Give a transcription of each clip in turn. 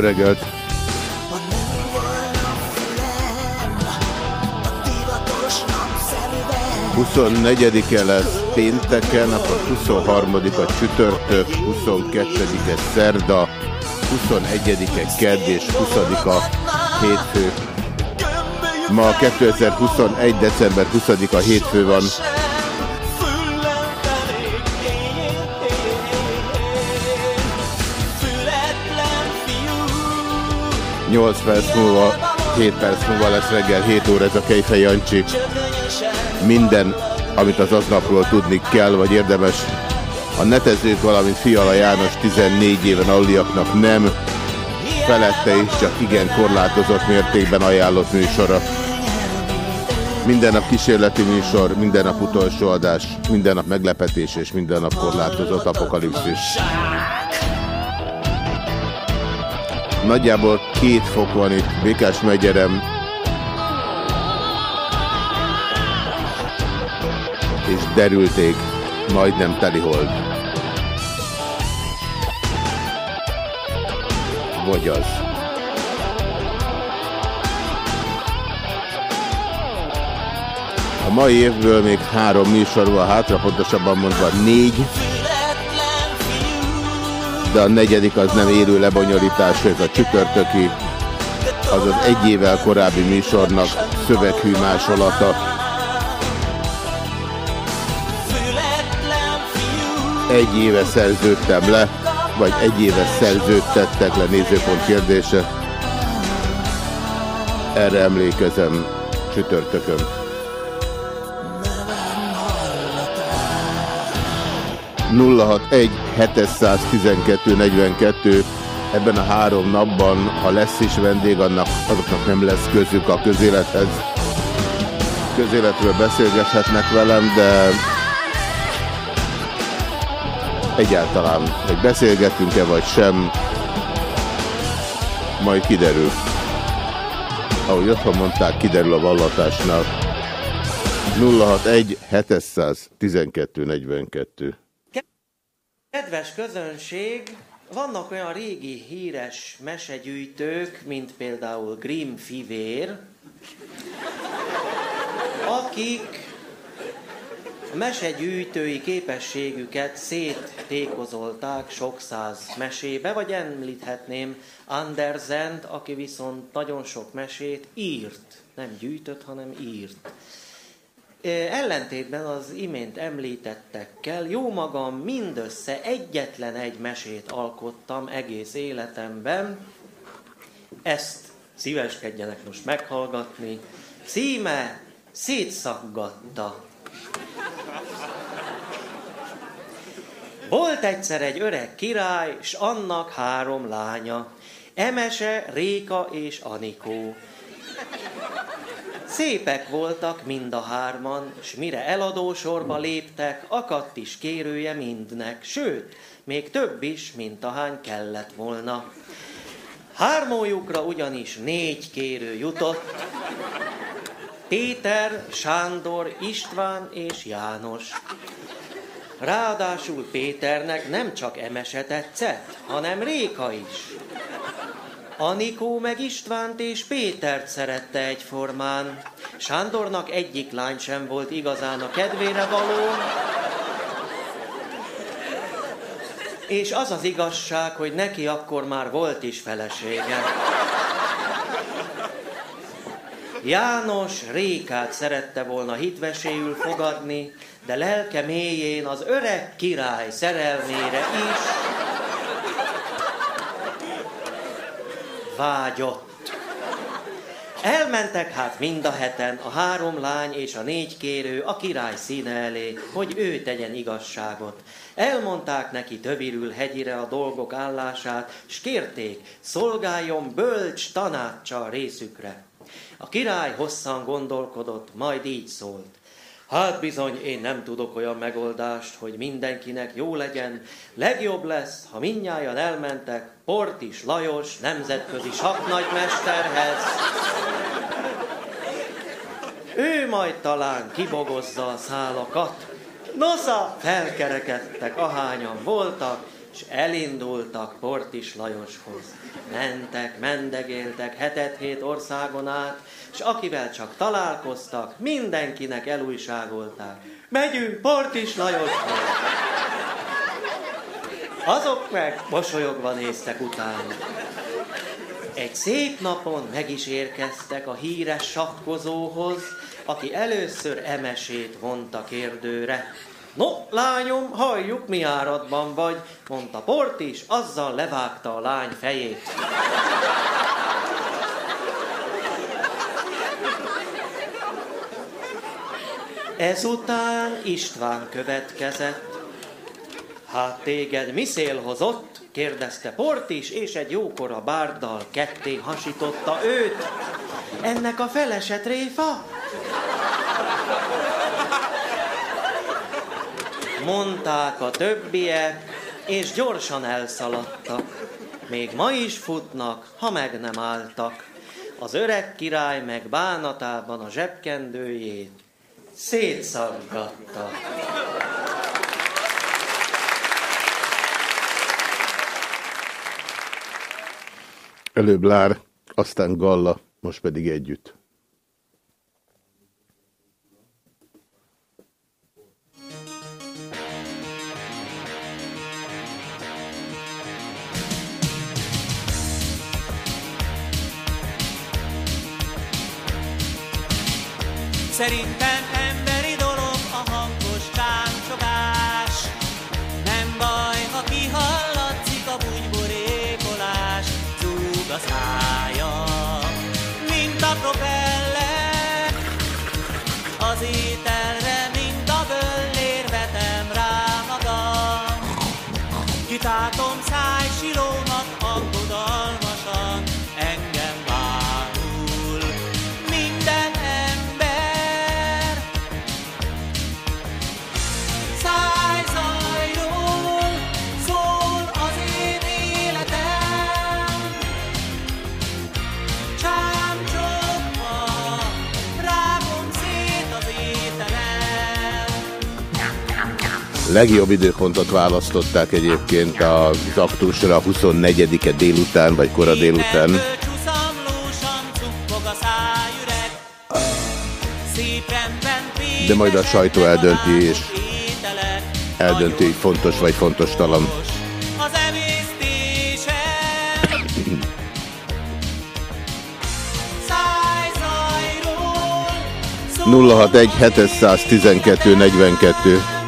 Jó reggelt! A 24-e lesz pénteken, akkor 23-a csütörtök, 22-e szerda, 21-e kedd és 20-a hétfő. Ma 2021. december 20-a hétfő van. 8 perc múlva, 7 perc múlva lesz reggel 7 óra ez a Kejfej Jancsi. Minden, amit az aznapról tudni kell, vagy érdemes. A netezők, valamint Fiala János 14 éven aluliaknak nem, felette is csak igen korlátozott mértékben ajánlott műsora. Minden nap kísérleti műsor, minden nap utolsó adás, minden nap meglepetés és minden nap korlátozott apokalipszis. Nagyjából két fok van itt, Békás megyerem, és derülték, majdnem telihold. Vagy az. A mai évből még három műsor van hátra, pontosabban mondva négy, de a negyedik az nem élő lebonyolítás, ez a csütörtöki, azaz egy évvel korábbi műsornak szöveghű másolata. Egy éve szerződtem le, vagy egy éve szerződtettek le nézőpont kérdése. Erre emlékezem csütörtökön. 061 712 42 Ebben a három napban, ha lesz is vendég, annak, azoknak nem lesz közük a közélethez. Közéletről beszélgethetnek velem, de egyáltalán, hogy beszélgetünk-e vagy sem, majd kiderül. Ahogy otthon mondták, kiderül a vallatásnál. 061 712 42 Kedves közönség, vannak olyan régi híres mesegyűjtők, mint például Grimm fivér, akik a mesegyűjtői képességüket széttékozolták sok száz mesébe, vagy említhetném Andersent, aki viszont nagyon sok mesét írt. Nem gyűjtött, hanem írt. Ellentétben az imént említettekkel jó magam mindössze egyetlen egy mesét alkottam egész életemben. Ezt szíveskedjenek most meghallgatni. Címe Szétszaggatta. Volt egyszer egy öreg király, s annak három lánya. Emese, Réka és Anikó. Szépek voltak mind a hárman, s mire eladó sorba léptek, akadt is kérője mindnek, sőt, még több is, mint ahány kellett volna. Hármójukra ugyanis négy kérő jutott, Péter, Sándor, István és János. Ráadásul Péternek nem csak Emese tetszett, hanem Réka is. Anikó meg Istvánt és Pétert szerette egyformán. Sándornak egyik lány sem volt igazán a kedvére való, és az az igazság, hogy neki akkor már volt is felesége. János Rékát szerette volna hitveséül fogadni, de lelke mélyén az öreg király szerelmére is vágyott. Elmentek hát mind a heten, a három lány és a négy kérő a király színe elé, hogy ő tegyen igazságot. Elmondták neki tövirül hegyire a dolgok állását, s kérték, szolgáljon bölcs tanácsa részükre. A király hosszan gondolkodott, majd így szólt. Hát bizony, én nem tudok olyan megoldást, hogy mindenkinek jó legyen. Legjobb lesz, ha minnyáján elmentek Portis Lajos nemzetközi saknagymesterhez. Ő majd talán kibogozza a szálakat. Nosza, felkerekedtek, ahányan voltak, és elindultak Portis Lajoshoz. Mentek, mendegéltek hetet-hét országon át, és akivel csak találkoztak, mindenkinek elújságolták. Megyünk Portis Lajoshoz! Azok meg mosolyogva néztek utána. Egy szép napon meg is érkeztek a híres sakkozóhoz, aki először emesét vonta kérdőre. No, lányom, halljuk, mi áradban vagy, mondta Port is, azzal levágta a lány fejét. Ezután István következett. Hát téged mi szél hozott? kérdezte Port is, és egy jókora bárddal ketté hasította őt. Ennek a feleset tréfa? Mondták a többiek, és gyorsan elszaladtak. Még ma is futnak, ha meg nem álltak. Az öreg király meg bánatában a zsebkendőjét szétszaggatta. Előbb Lár, aztán Galla, most pedig együtt. Legjobb időpontot választották egyébként az aktusra 24-e délután, vagy kora délután. De majd a sajtó eldönti, és eldönti, hogy fontos vagy fontos. Az emésztésem. Szájzajról 061 712 42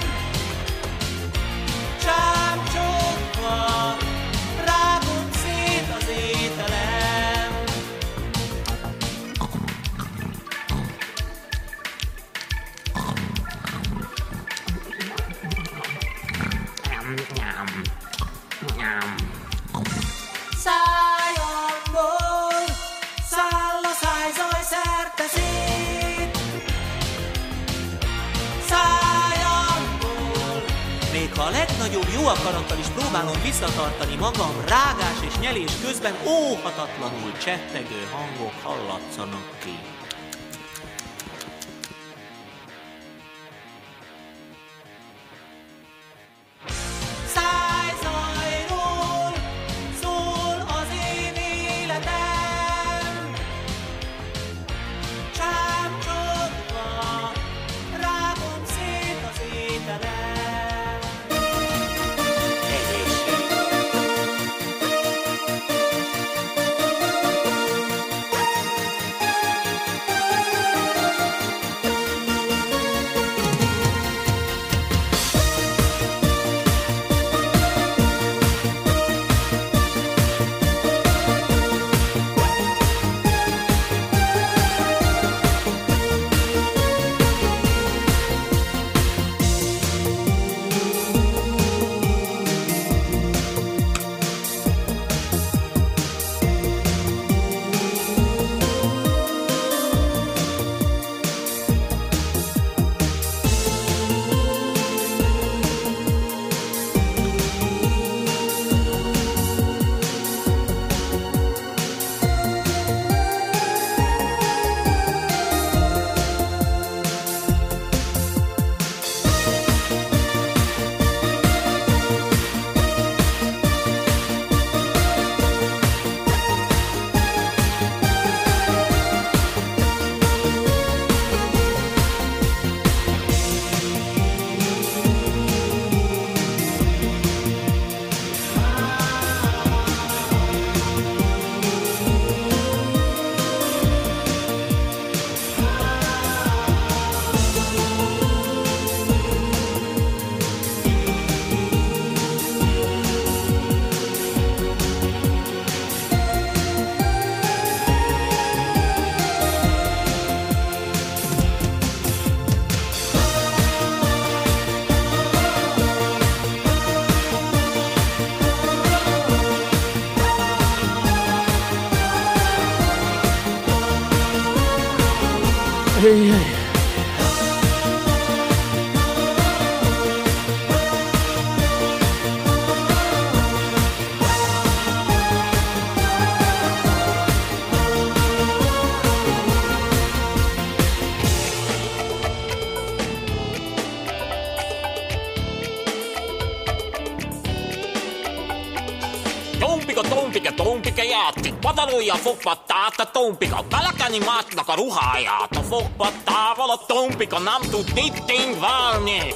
a fogpattát, a tompika Talakani másnak a ruháját, a fogpattával a tompika nem tud tittink válni.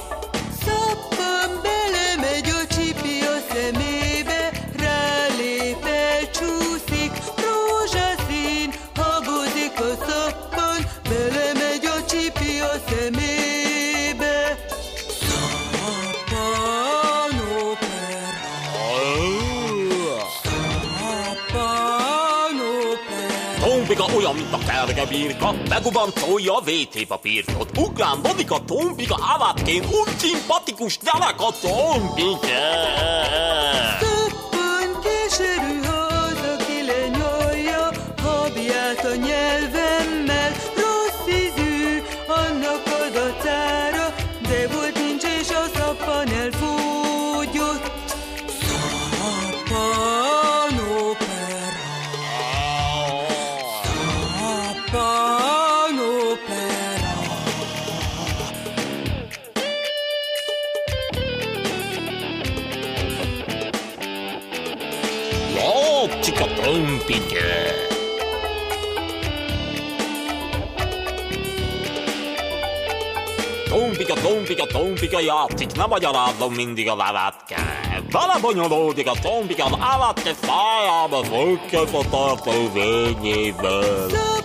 Felge birka, megubantolja a VT papírtot. Ugrándodik a tombika állatként, úgy szimpatikus gyerek a tombika. tompikai átik, nem magyarádlom mindig a levetke. Belebonyolódik a tompika, a levetke szájába, fogkez a tartó végéből.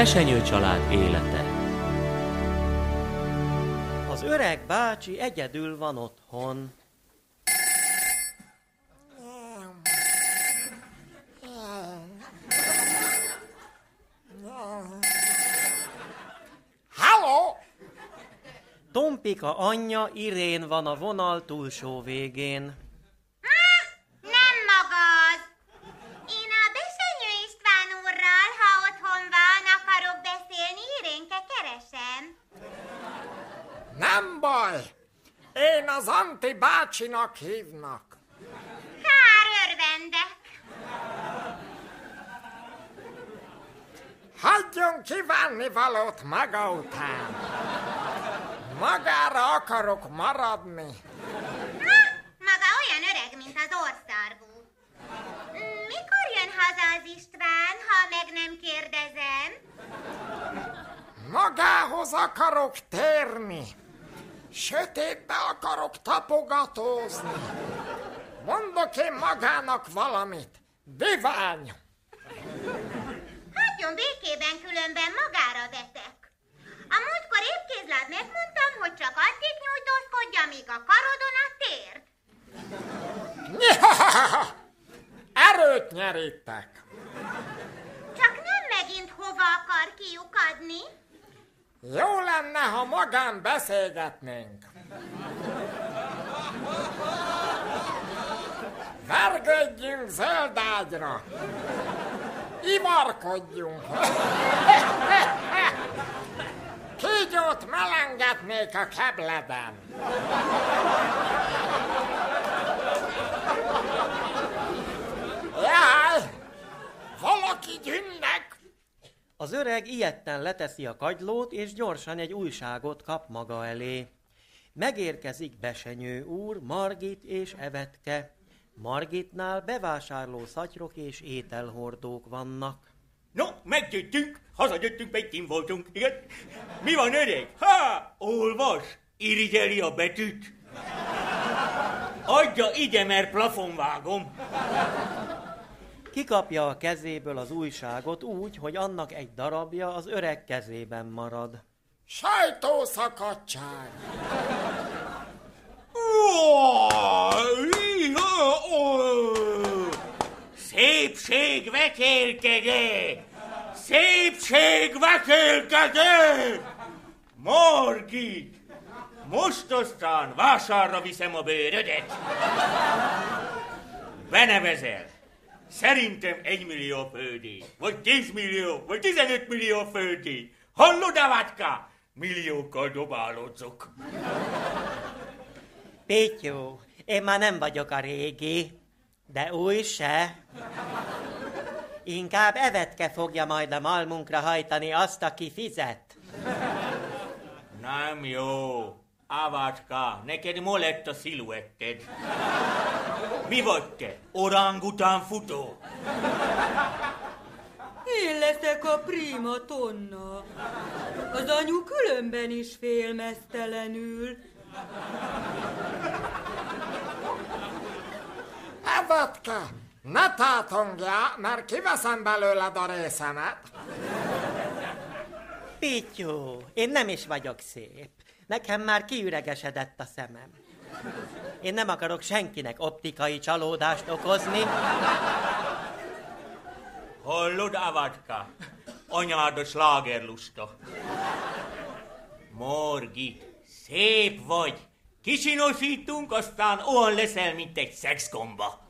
Besenyő család élete. Az öreg bácsi egyedül van otthon. Halló! Tompika anyja Irén van a vonal túlsó végén. Nem maga az. Én a Besenyő István úrral, ha otthon van, akarok beszélni, Irénke keresem. Nem baj! Én az Anti bácsinak hívnak. Kár örvendek. Hagyjon kívánni valót maga után. Magára akarok maradni. Na, maga olyan öreg, mint az orszarvú. Mm, Mikor jön haza az István, ha meg nem kérdezem? Magához akarok térni. Sötétbe akarok tapogatózni. Mondok én magának valamit. Divány! Hagyjon békében, különben magára vetek. A múltkor épkézláb megmondtam, hogy csak addig nyújtózkodj, amíg a karodon a térd. Erőt nyerítek. Csak nem megint hova akar kiukadni? Jó lenne, ha magán beszélgetnénk. Vergődjünk zöld ágyra. Ivarkodjunk. Kígyót melengetnék a kebleden. Jaj! Valaki gyünnek! Az öreg ilyetten leteszi a kagylót, és gyorsan egy újságot kap maga elé. Megérkezik Besenyő úr, Margit és Evetke. Margitnál bevásárló szatyrok és ételhordók vannak. No, meggyöttünk, hazagyöttünk, meg kim voltunk, igen? Mi van, öreg? Ha, olvas, irigyeli a betűt. Adja ide, mert plafon vágom. Kikapja a kezéből az újságot úgy, hogy annak egy darabja az öreg kezében marad. Sajtószakadság! Szépség vetélkedő! Szépség vetélkedő! Margit! Most aztán vásárra viszem a bőrödet. Benevezel. Szerintem egy millió földi, vagy 10 millió, vagy 15 millió földi. Hallod, Avatka? Milliókkal dobálódzok. Pétyó, én már nem vagyok a régi, de új se. Inkább Evetke fogja majd a malmunkra hajtani azt, aki fizet. Nem jó. Ávácska, neked ma lett a sziluetted. Mi vagy te? Orangután futó? Én leszek a prima tonna. Az anyu különben is félmeztelenül. Evetke, ne tátongjál, mert kiveszem belőled a részemet. Pityó, én nem is vagyok szép. Nekem már kiüregesedett a szemem. Én nem akarok senkinek optikai csalódást okozni. Hallod, Ávácska? Anyád a slágerlusta. Morgit, szép vagy. Kisinosítunk, aztán olyan leszel, mint egy szexgomba.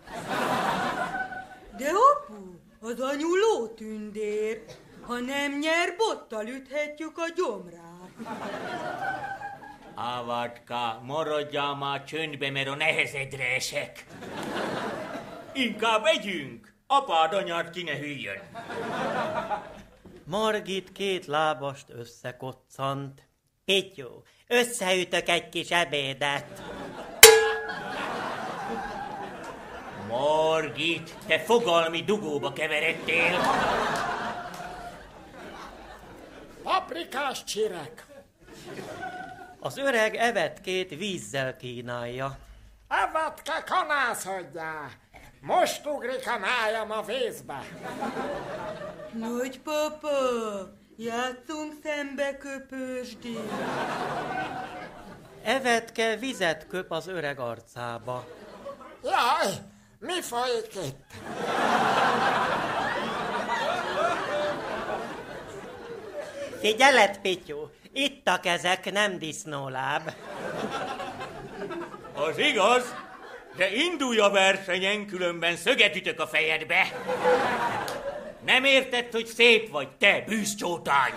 De apu, az anyu lótündér. Ha nem nyer, bottal üthetjük a gyomrát. Ávácska, maradjál már csöndbe, mert a nehezedre esek. Inkább együnk. Apád anyád ki ne hűljön. Margit két lábast összekoccant. Pityó, összeütök egy kis ebédet. Margit, te fogalmi dugóba keveredtél. Paprikás csirek. Az öreg evetkét vízzel kínálja. Evetke, kanászodjál. Most ugrik a nájam a vízbe. Nagypapa, játszunk szembe köpősdi. Evetke vizet köp az öreg arcába. Jaj, mi folyik itt? Figyelet, Pityó, itt a kezek, nem disznóláb. Az igaz, de indulj a versenyen, különben szöget ütök a fejedbe. Nem érted, hogy szép vagy, te bűzcsótány?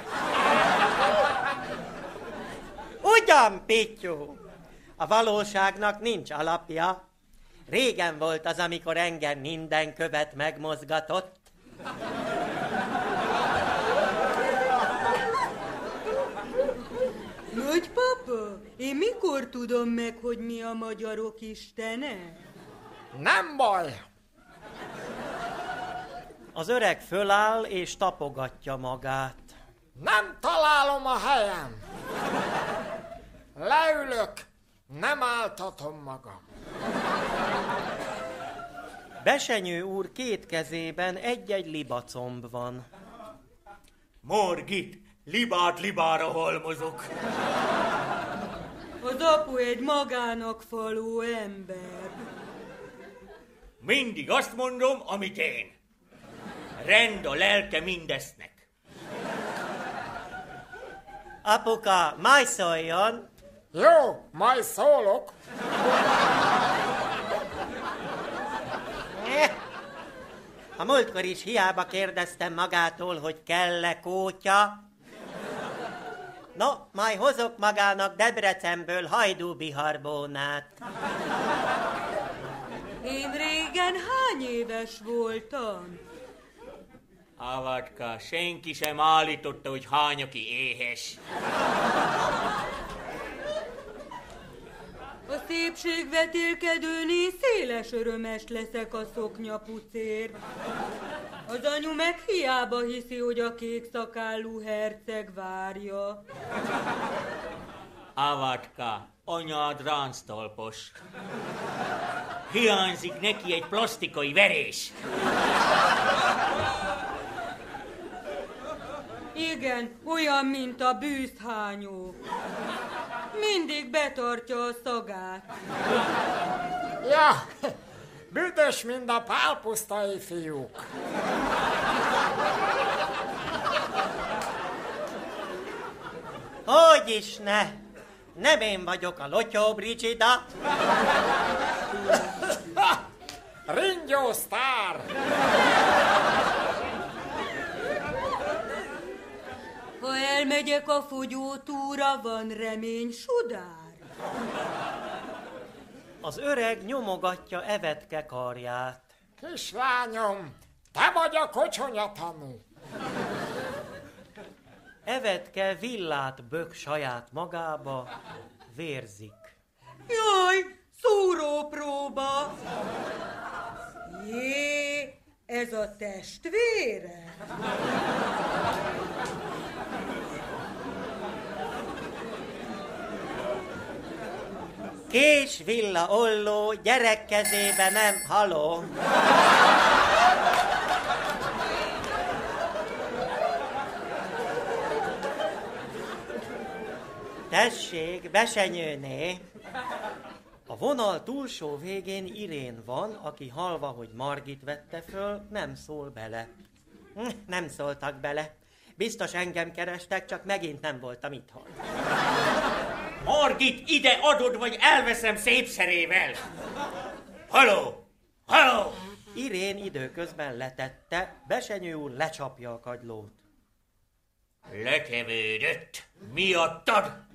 Ugyan, Pityó? A valóságnak nincs alapja. Régen volt az, amikor engem minden követ megmozgatott. Nagypapa, én mikor tudom meg, hogy mi a magyarok istene? Nem baj. Az öreg föláll és tapogatja magát. Nem találom a helyem. Leülök, nem áltatom magam. Besenyő úr két kezében egy-egy libacomb van. Morgit, libát libára halmozok. Az apu egy magának faló ember. Mindig azt mondom, amit én. Rend a lelke mindesznek. Apuka, majd szóljon! Jó, majd szólok. Eh, A múltkor is hiába kérdeztem magától, hogy kell-e kótya. No, majd hozok magának Debrecenből hajdúbiharbónát. Én régen hány éves voltam? Ávácska, senki sem állította, hogy hány, aki éhes. A szépségvetélkedőné széles örömes leszek a szoknyapucér. Az anyu meg hiába hiszi, hogy a kék szakállú herceg várja. Ávácska, anyád ránctalpos. Hiányzik neki egy plastikai verés. Igen, olyan, mint a bűzhányó. Mindig betartja a szagát. Ja, büdös, mint a pálpusztai fiúk. Hogy is ne? Nem én vagyok a Lotyó Brigida. Ringyó sztár! Ha elmegyek a fogyótúra, van remény, sudár. Az öreg nyomogatja Evetke karját. Kislányom, te vagy a kocsonya tanú. Evetke villát bök saját magába, vérzik. Jaj, szúrópróba! Jé, ez a testvére? Kés villa olló, gyerek kezébe nem haló. Tessék, besenyőné! A vonal túlsó végén Irén van, aki halva, hogy Margit vette föl, nem szól bele. Hm, Nem szóltak bele. Biztos engem kerestek, csak megint nem voltam itthon. Margit, ide adod, vagy elveszem szép szerével! Haló! Haló! Irén időközben letette, Besenyő úr lecsapja a kagylót. Lekevődött. Miattad?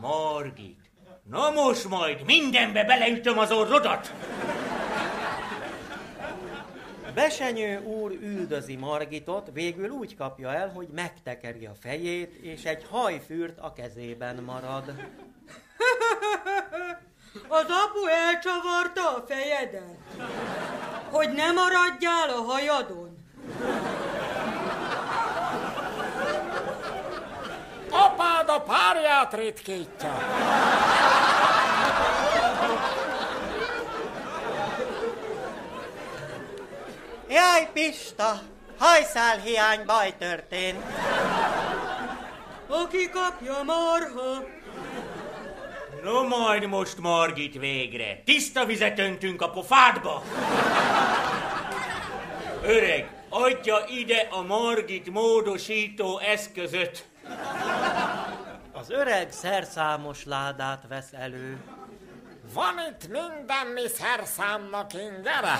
Margit. Na most majd mindenbe beleütöm az orrodat. Besenyő úr üldözi Margitot, végül úgy kapja el, hogy megtekeri a fejét, és egy hajfűrt a kezében marad. Az apu elcsavarta a fejedet, hogy ne maradjál a hajadon. Apád a párját ritkítja. Jaj, Pista! Hajszál hiány baj történt. Aki kapja marha, No majd most, Margit, végre. Tiszta vizet öntünk a pofádba. Öreg, adja ide a Margit módosító eszközöt. Az öreg szerszámos ládát vesz elő. Van itt minden, mi szerszámnak ingere.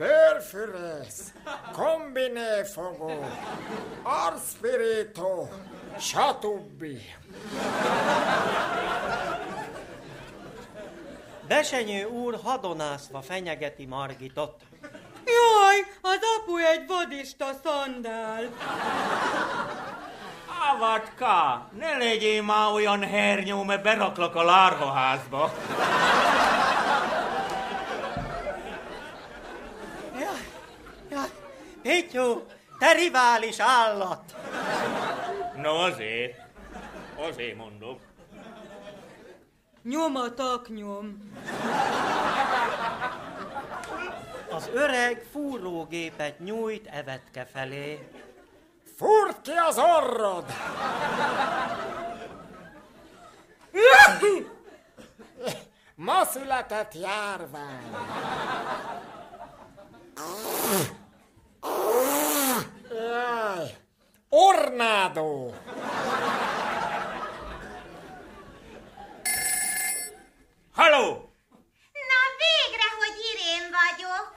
Bőrfűrész, kombinéfogó, arszpirító, stb. Besenyő úr hadonászva fenyegeti Margitot. jaj, az apu egy vadista szandál. Avatka, ne legyél már olyan hernyó, mert beraklak a lárvaházba. Jaj, jaj, Pityu, te rivális állat! No azért, azért mondom. Nyom a taknyom. Az öreg fúrógépet nyújt Evetke felé. Fúrd ki az orrod! Ma született járvány. Ornádó! Halló! Na végre, hogy Irén vagyok.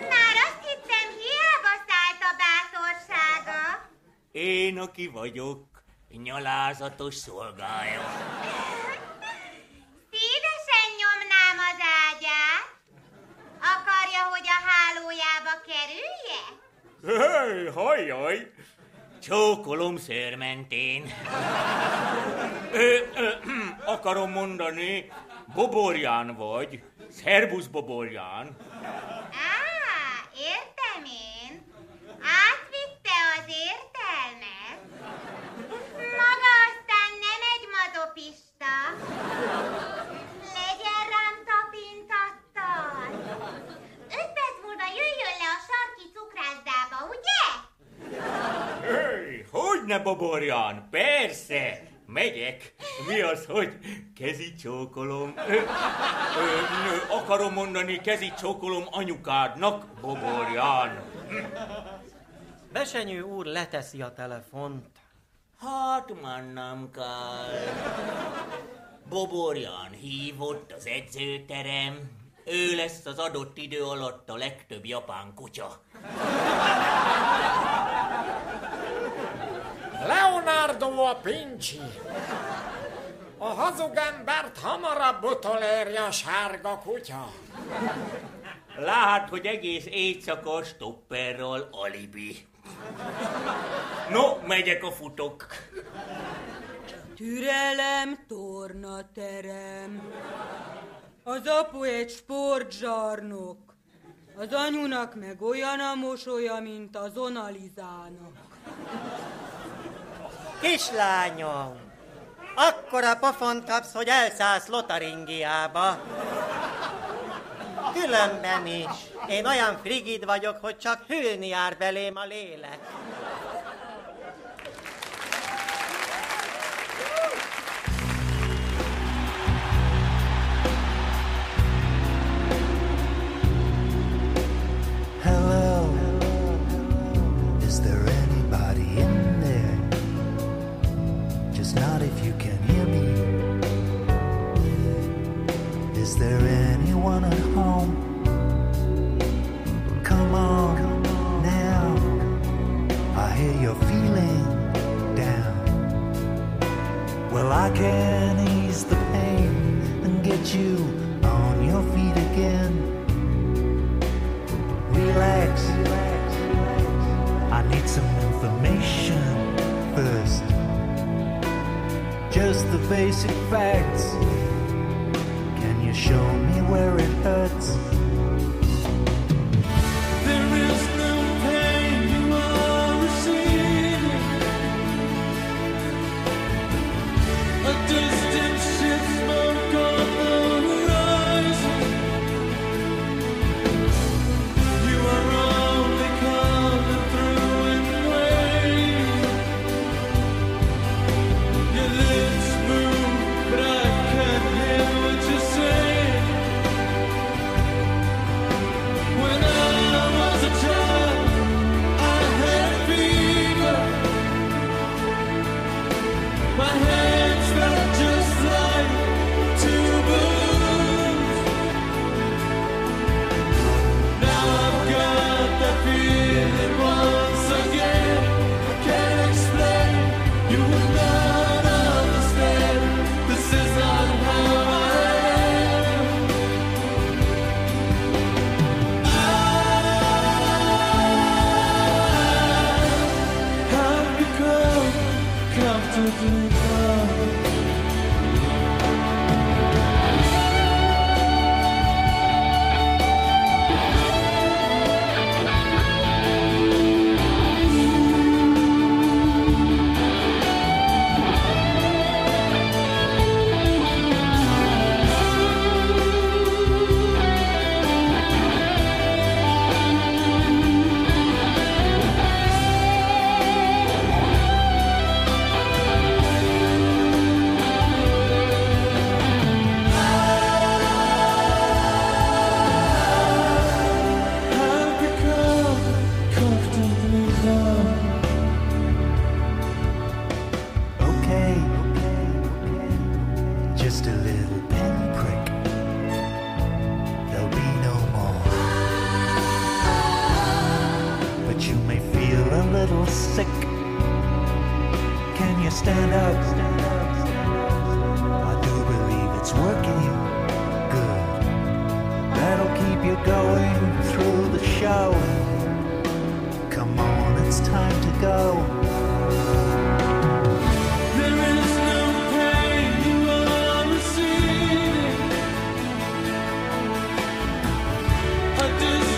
Már azt hittem, hiába szállt a bátorsága. Én, aki vagyok, nyalázatos szolgája. Szívesen nyomnám az ágyát. Akarja, hogy a hálójába kerülje? Hely, hajjaj! Csókolom szőrmentén. Ö, ö, akarom mondani, Boborján vagy. Szerbusz Boborján. Á, értem én. Átvitte az értelmet. Maga aztán nem egy mazopista. Legyen rám tapintattal. Öt perc múlva jöjjön le a sarki cukrászdába, ugye? Hey, hogy ne Boborján? Persze, megyek. Mi az, hogy kezi csókolom? Ö, ö, akarom mondani, kezi csókolom anyukádnak, Boborján. Besenyő úr leteszi a telefont. Hát már nem kell. Boborján hívott az edzőterem ő lesz az adott idő alatt a legtöbb japán kutya. Leonardo a Pincsi. A hazug embert hamarabb utolérje a sárga kutya. Lát, hogy egész éjszaka stopperral alibi. No, megyek a futok. Türelem, tornaterem. Az apu egy sportzsarnok, az anyunak meg olyan a mosolya, mint az onalizának. Kislányom, akkora pofon kapsz, hogy elszállsz Lotaringiába. Különben is. Én olyan frigid vagyok, hogy csak hűlni jár belém a lélek. basic facts.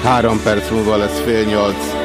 Három perc múlva lesz fél nyolc.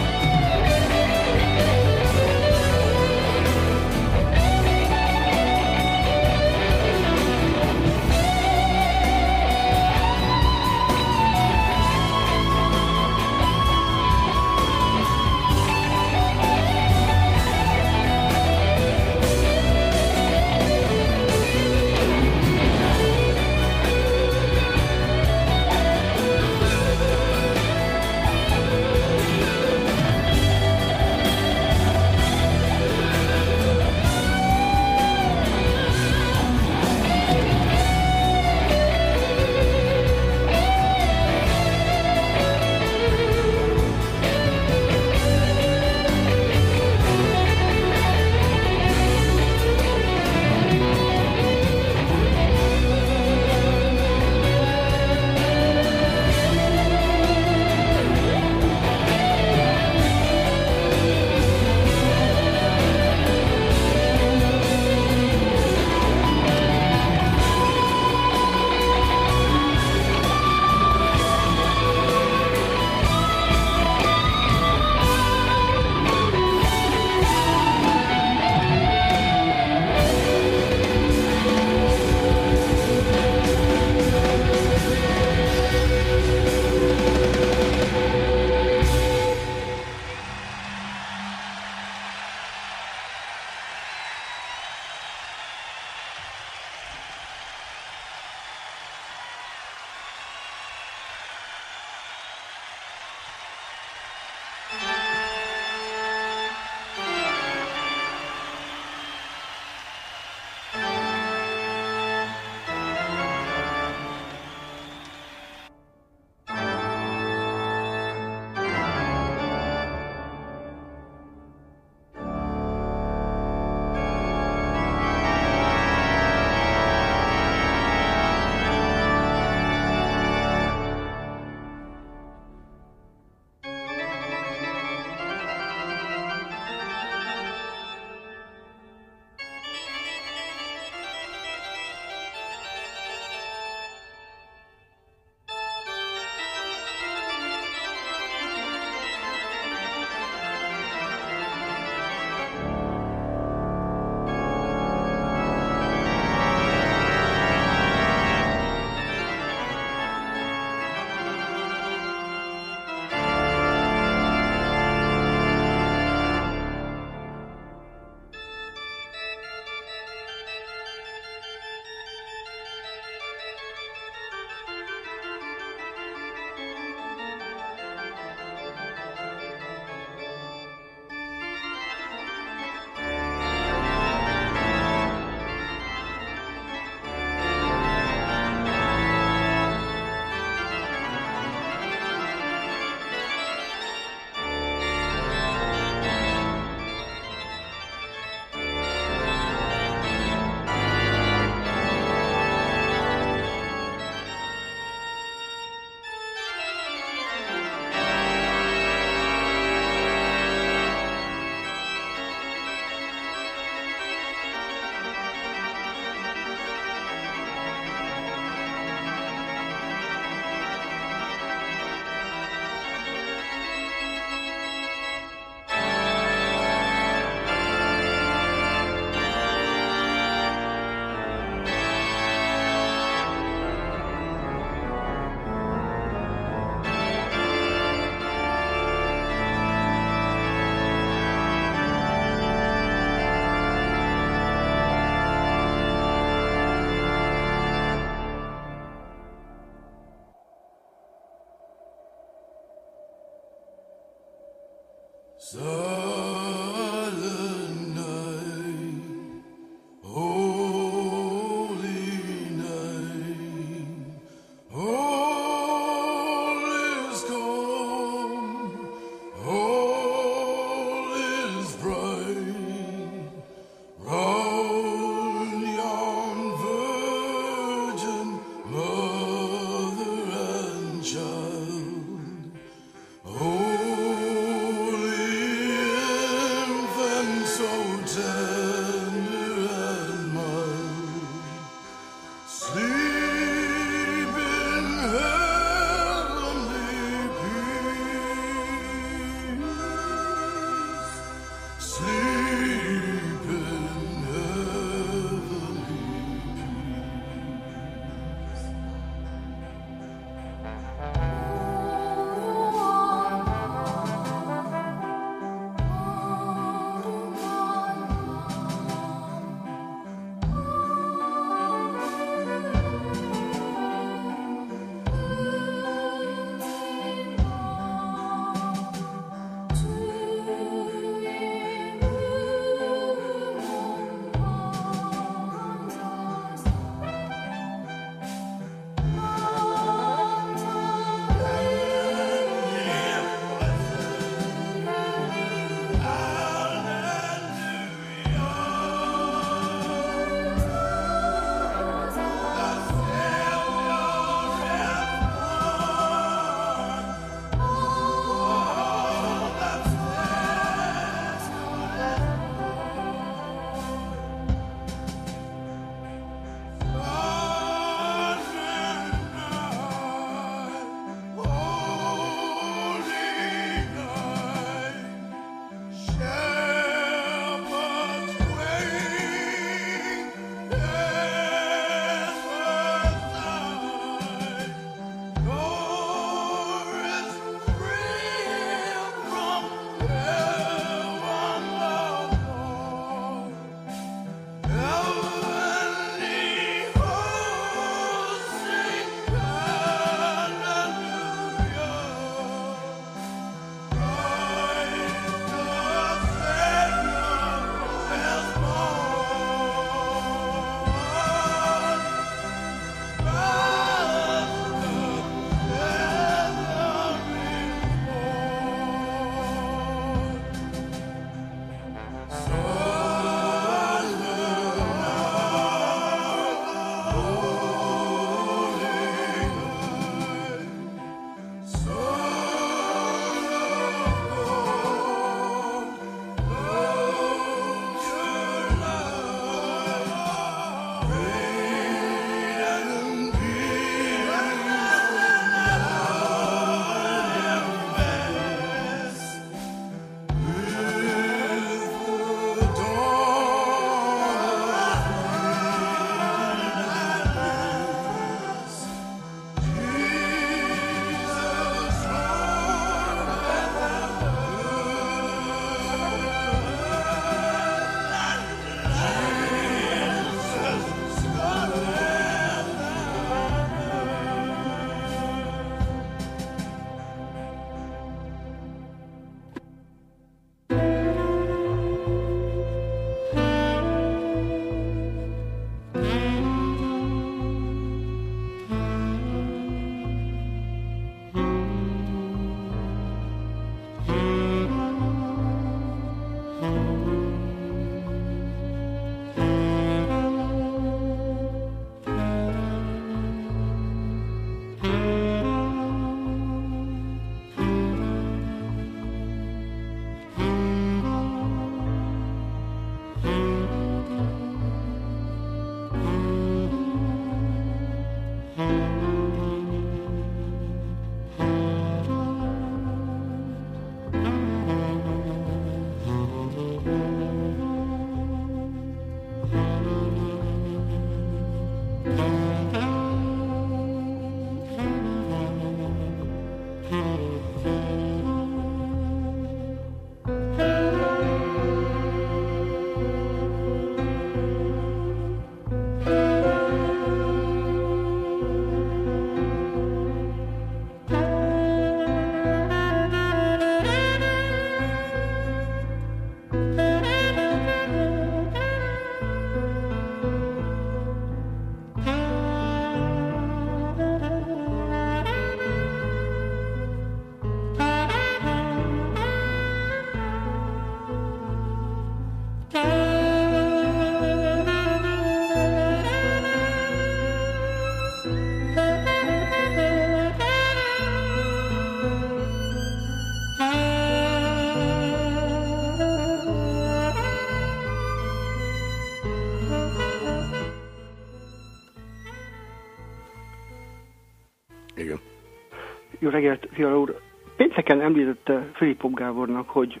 Jó reggelt, Fiala úr. Pénteken említette Filipov Gábornak, hogy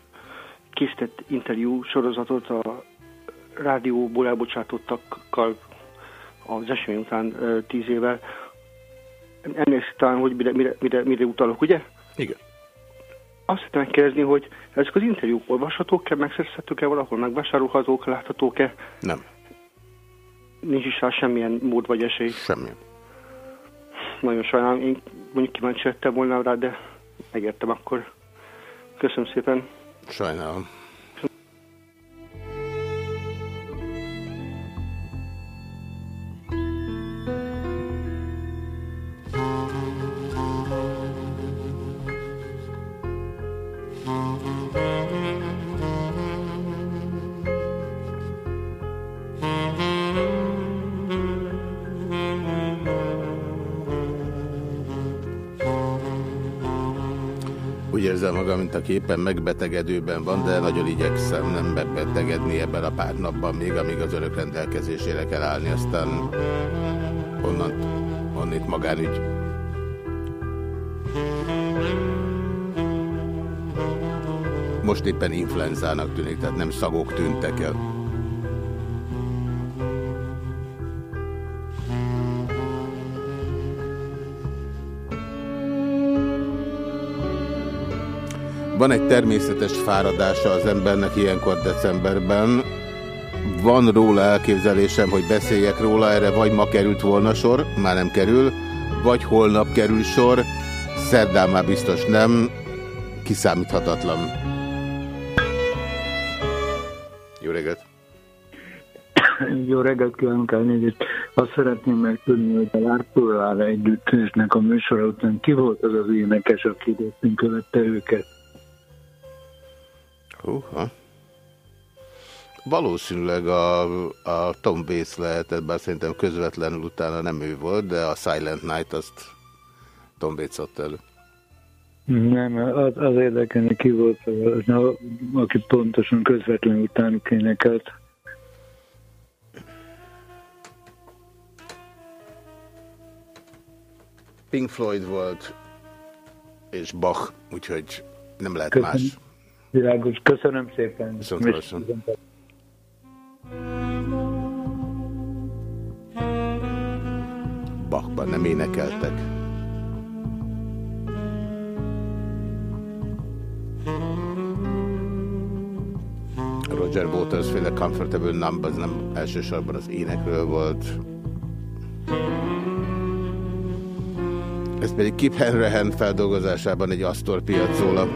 készített interjú sorozatot a rádióból elbocsátottakkal az esemény után tíz évvel. Emlékszik talán, hogy mire, mire, mire, mire utalok, ugye? Igen. Azt szeretném megkérdezni, hogy ezek az interjúk olvashatók-e, megszerezhetők-e valahol, megvásárolhatók, láthatók-e? Nem. Nincs is rá semmilyen mód vagy esély. Semmi. Nagyon sajnálom, én mondjuk kíváncsi lettem volna rá, de megértem akkor. Köszönöm szépen. Sajnálom. Mint aki éppen megbetegedőben van, de nagyon igyekszem nem megbetegedni ebben a pár napban még, amíg az örök rendelkezésére kell állni, aztán onnan, onnit magánügy. Most éppen influenzának tűnik, tehát nem szagok tűntek el. Van egy természetes fáradása az embernek ilyenkor decemberben. Van róla elképzelésem, hogy beszéljek róla, erre vagy ma került volna sor, már nem kerül, vagy holnap kerül sor, szerdán már biztos nem, kiszámíthatatlan. Jó reggelt! Jó reggelt kívánok. Azt szeretném megtudni, hogy a Lárpólára együttesnek a műsora után ki volt az az énekes, aki részén követte őket? Húha. Valószínűleg a, a Tom Bass lehetett, bár szerintem közvetlenül utána nem ő volt, de a Silent Night azt Tom Bates adta elő. Nem, az, az érdekelni ki volt, az, a- aki pontosan közvetlenül utánuk énekelt. Pink Floyd volt, és Bach, úgyhogy nem lehet Köszönöm. más. Világos, köszönöm szépen. Viszont nem énekeltek. Roger Waters féle Comfortable Number az nem elsősorban az énekről volt. Ez pedig Kip Hanrahan feldolgozásában egy Astor piacóla.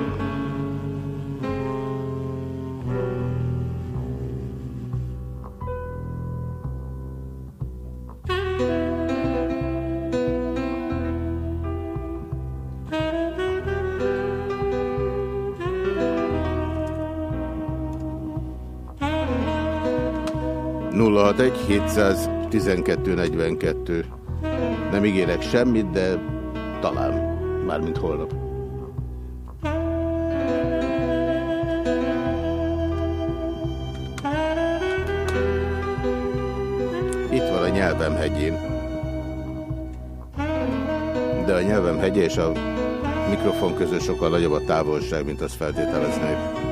12.42. Nem ígérek semmit, de talán, már mint holnap. Itt van a nyelvem hegyén. De a nyelvem hegye és a mikrofon között sokkal nagyobb a távolság, mint azt feltételeznék.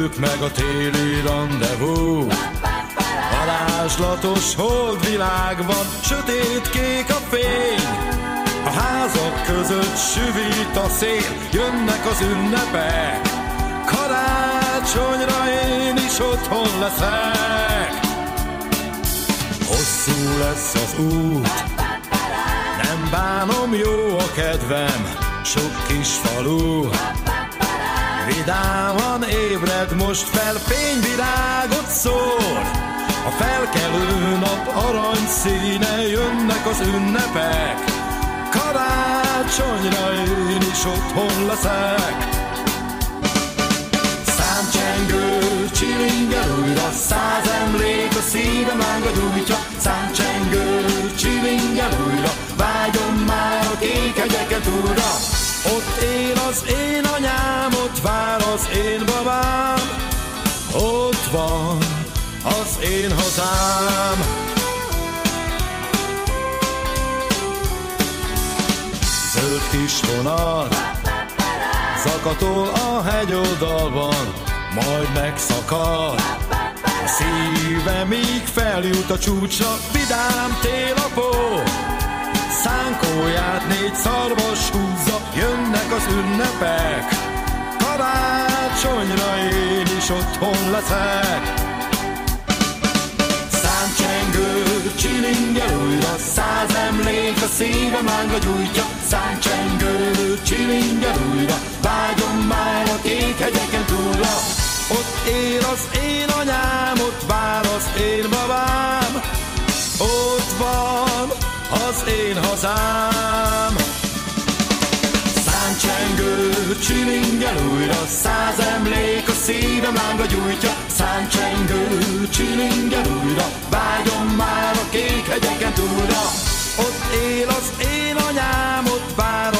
Beszéltük meg a téli rendezvú. Varázslatos holdvilág van, sötét kék a fény. A házak között süvít a szél, jönnek az ünnepek. Karácsonyra én is otthon leszek. Hosszú lesz az út, nem bánom, jó a kedvem, sok kis falu. Vidáman ébred most fel, fényvirágot szól. A felkelő nap arany színe, jönnek az ünnepek. Karácsonyra én is otthon leszek. Számcsengő csilingel újra, száz emlék a szívem ángadújtja. Számcsengő csilingel újra, vágyom már a kék hegyeken túlra. Ott él az én anyám, én babám, ott van az én hazám. Zöld kis vonat, zakatol a hegyoldalban, majd megszakad. A szívem így feljut a csúcsra, vidám télapó. Szánkóját négy szarvas húzza, jönnek az ünnepek. Karácsonyra én is otthon leszek. Számcsengő csilingel újra, száz emlék a szívem ánga gyújtja. Számcsengő csilingel újra, vágyom már a kék hegyeken túlra. Ott él az én anyám, ott vár az én babám, ott van az én hazám. Száncsengő csilingel újra, száz emlék a szívem lánga gyújtja. Száncsengő csilingel újra, vágyom már a kék hegyeken túlra. Ott él az én anyám, ott vár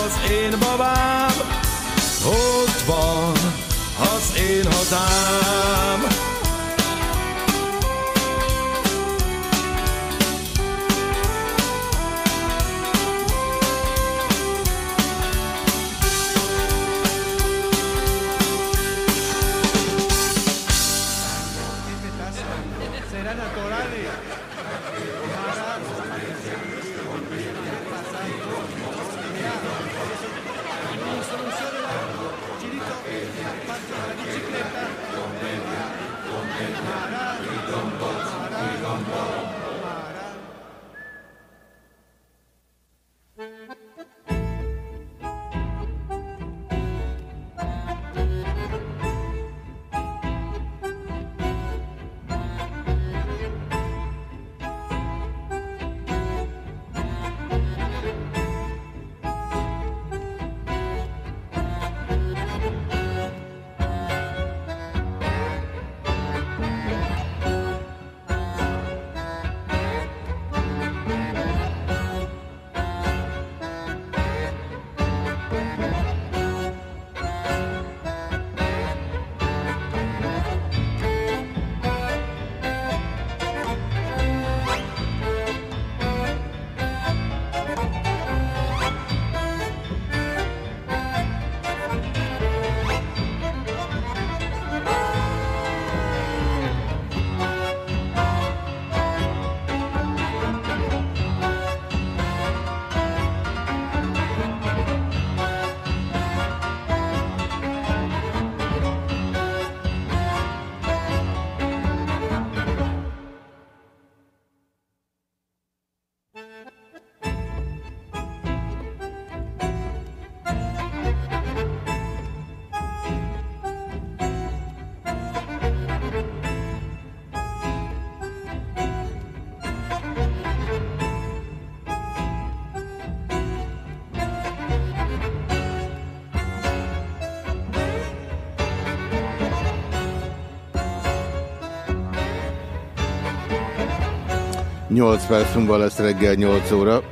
8 perc múlva lesz reggel 8 óra.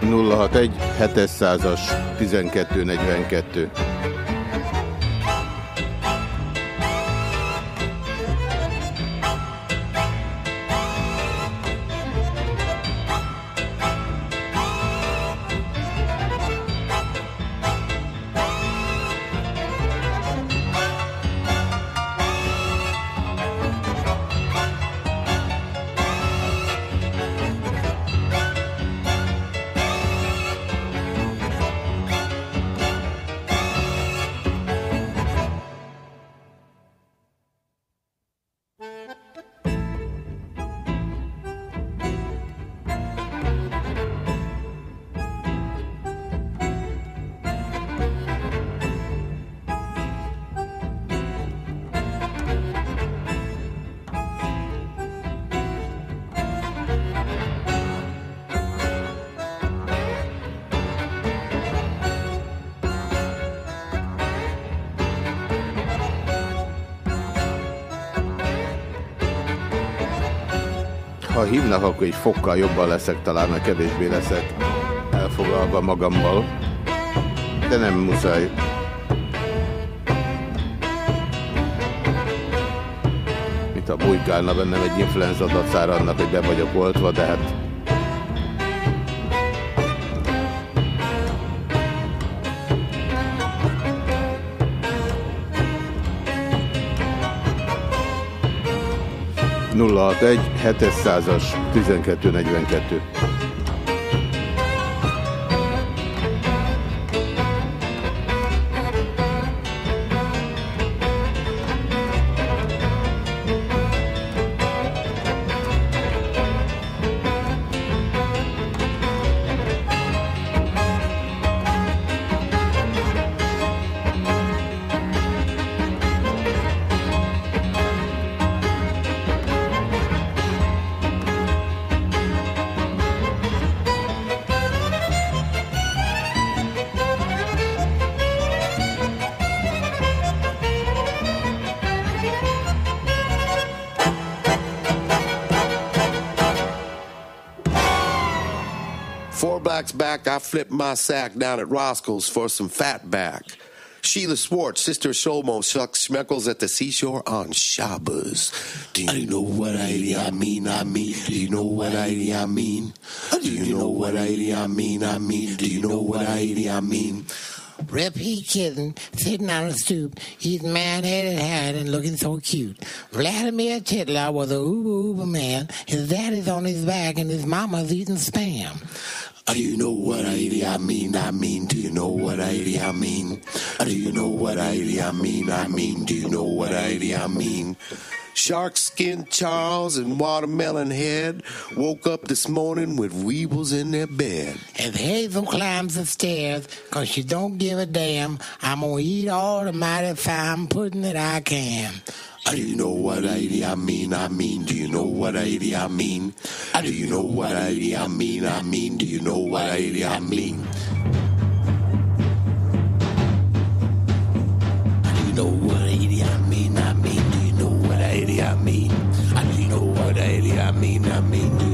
061 700-as 1242. Ha hívnak, akkor egy fokkal jobban leszek, talán mert kevésbé leszek elfoglalva magammal. De nem muszáj. Mint a bujkálna bennem egy influenza dacára annak, hogy be vagyok oltva, de hát nulla hat egy 700-as 1242. Flipped my sack down at Roscoe's for some fat back. Sheila Swartz, sister of Shlomo, shucks schmeckles at the seashore on Shabbos. Do you know what I, mean? I mean, do you know what I, mean? Do you know what I, mean? I mean, do you know what I, mean? Rip he kidding, sitting on a stoop, he's mad-headed hat and looking so cute. Vladimir Titler was a uber uber man. His daddy's on his back and his mama's eating spam. Do you know what I, I mean? I mean, do you know what I, I mean? Do you know what I, I mean? I mean, do you know what I, I mean? Shark skin Charles and watermelon head woke up this morning with weevils in their bed. If Hazel climbs the stairs, cause she don't give a damn, I'm gonna eat all the mighty fine pudding that I can. Do you know what I, I mean? I mean, do you know what I, I mean? Do you know what I, I mean? I mean, do you know what I, I mean? Do you know what I, mean? I mean, do you know what I, I mean? Do you know what I, I mean? I mean, do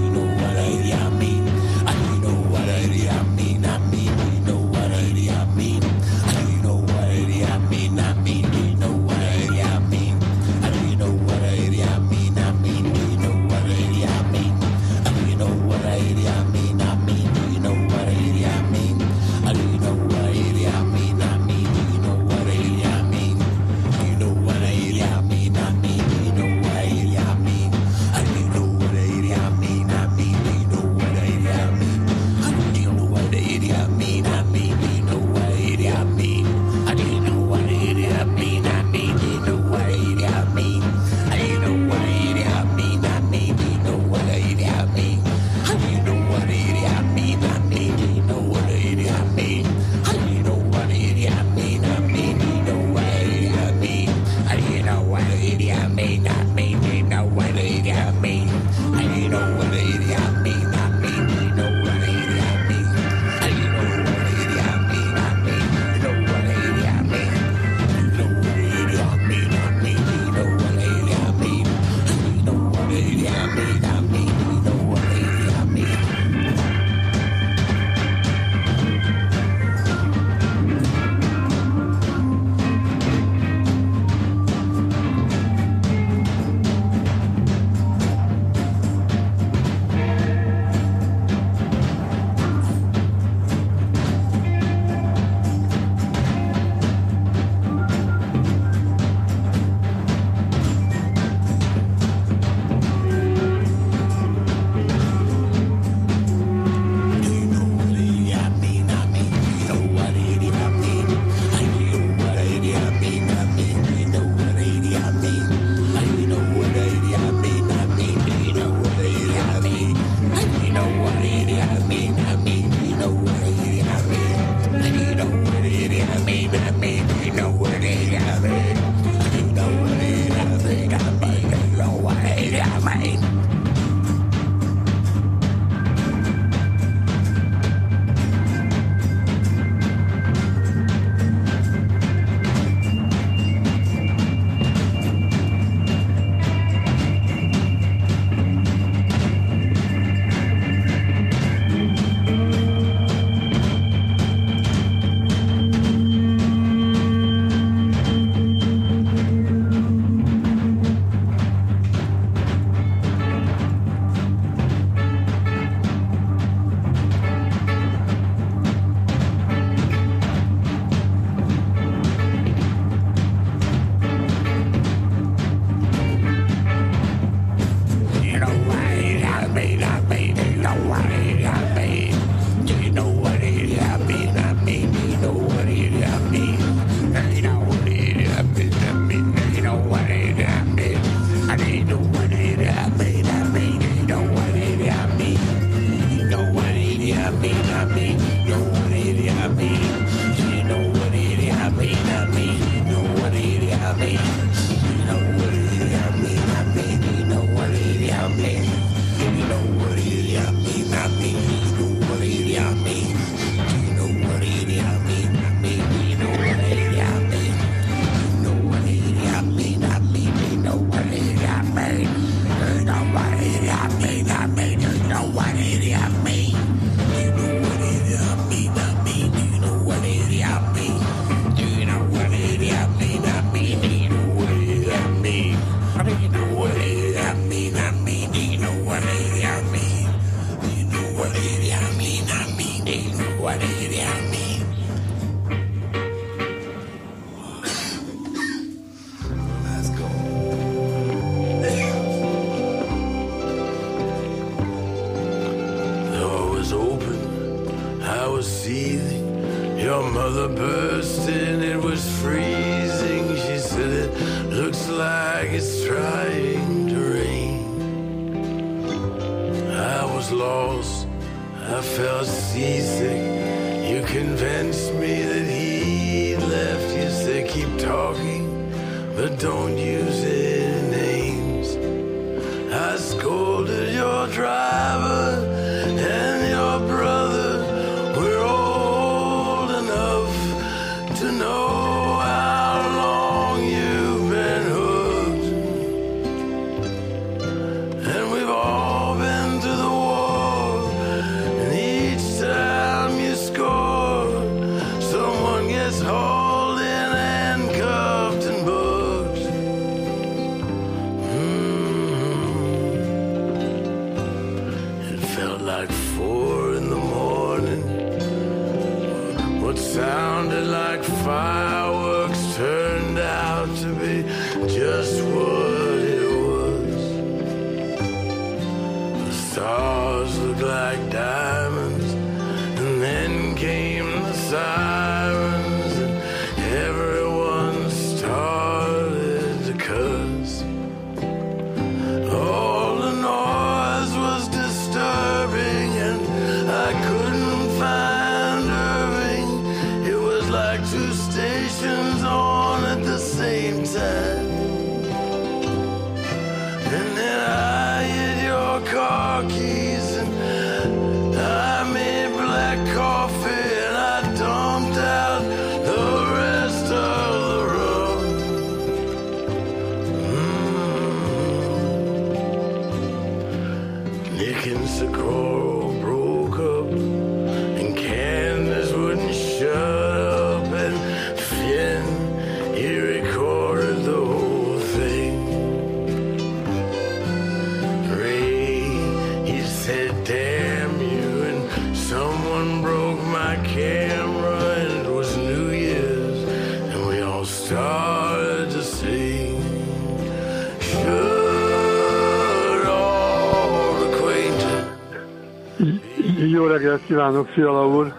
kívánok, Fiala úr!